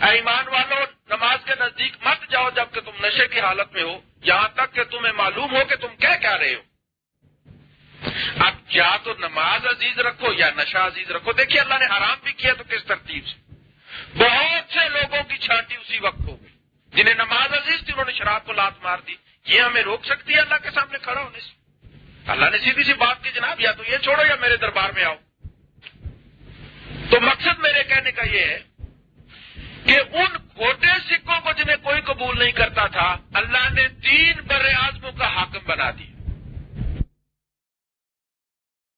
ایمان والو، نماز کے نزدیک مت جاؤ جبکہ تم نشے کی حالت میں ہو یہاں تک کہ تمہیں معلوم ہو کہ تم کیا کہہ رہے ہو۔ اب کیا تو نماز عزیز رکھو یا نشہ عزیز رکھو؟ دیکھیے اللہ نے حرام بھی کیا تو کس ترتیب سے؟ بہت سے لوگوں کی چھانٹی اسی وقت ہو گئی۔ جنہیں نماز عزیز تھی، انہوں نے شراب کو لات مار دی۔ یہ ہمیں روک سکتی ہے اللہ کے سامنے کھڑا ہونے سے۔ اللہ نے سیدھی سی بات کی جناب، یا تو یہ چھوڑو یا میرے دربار میں آؤ۔ تو مقصد میرے کہنے کا یہ ہے کہ ان کھوٹے سکوں کو جنہیں کوئی قبول نہیں کرتا تھا، اللہ نے تین بر اعظموں کا حاکم بنا دیا۔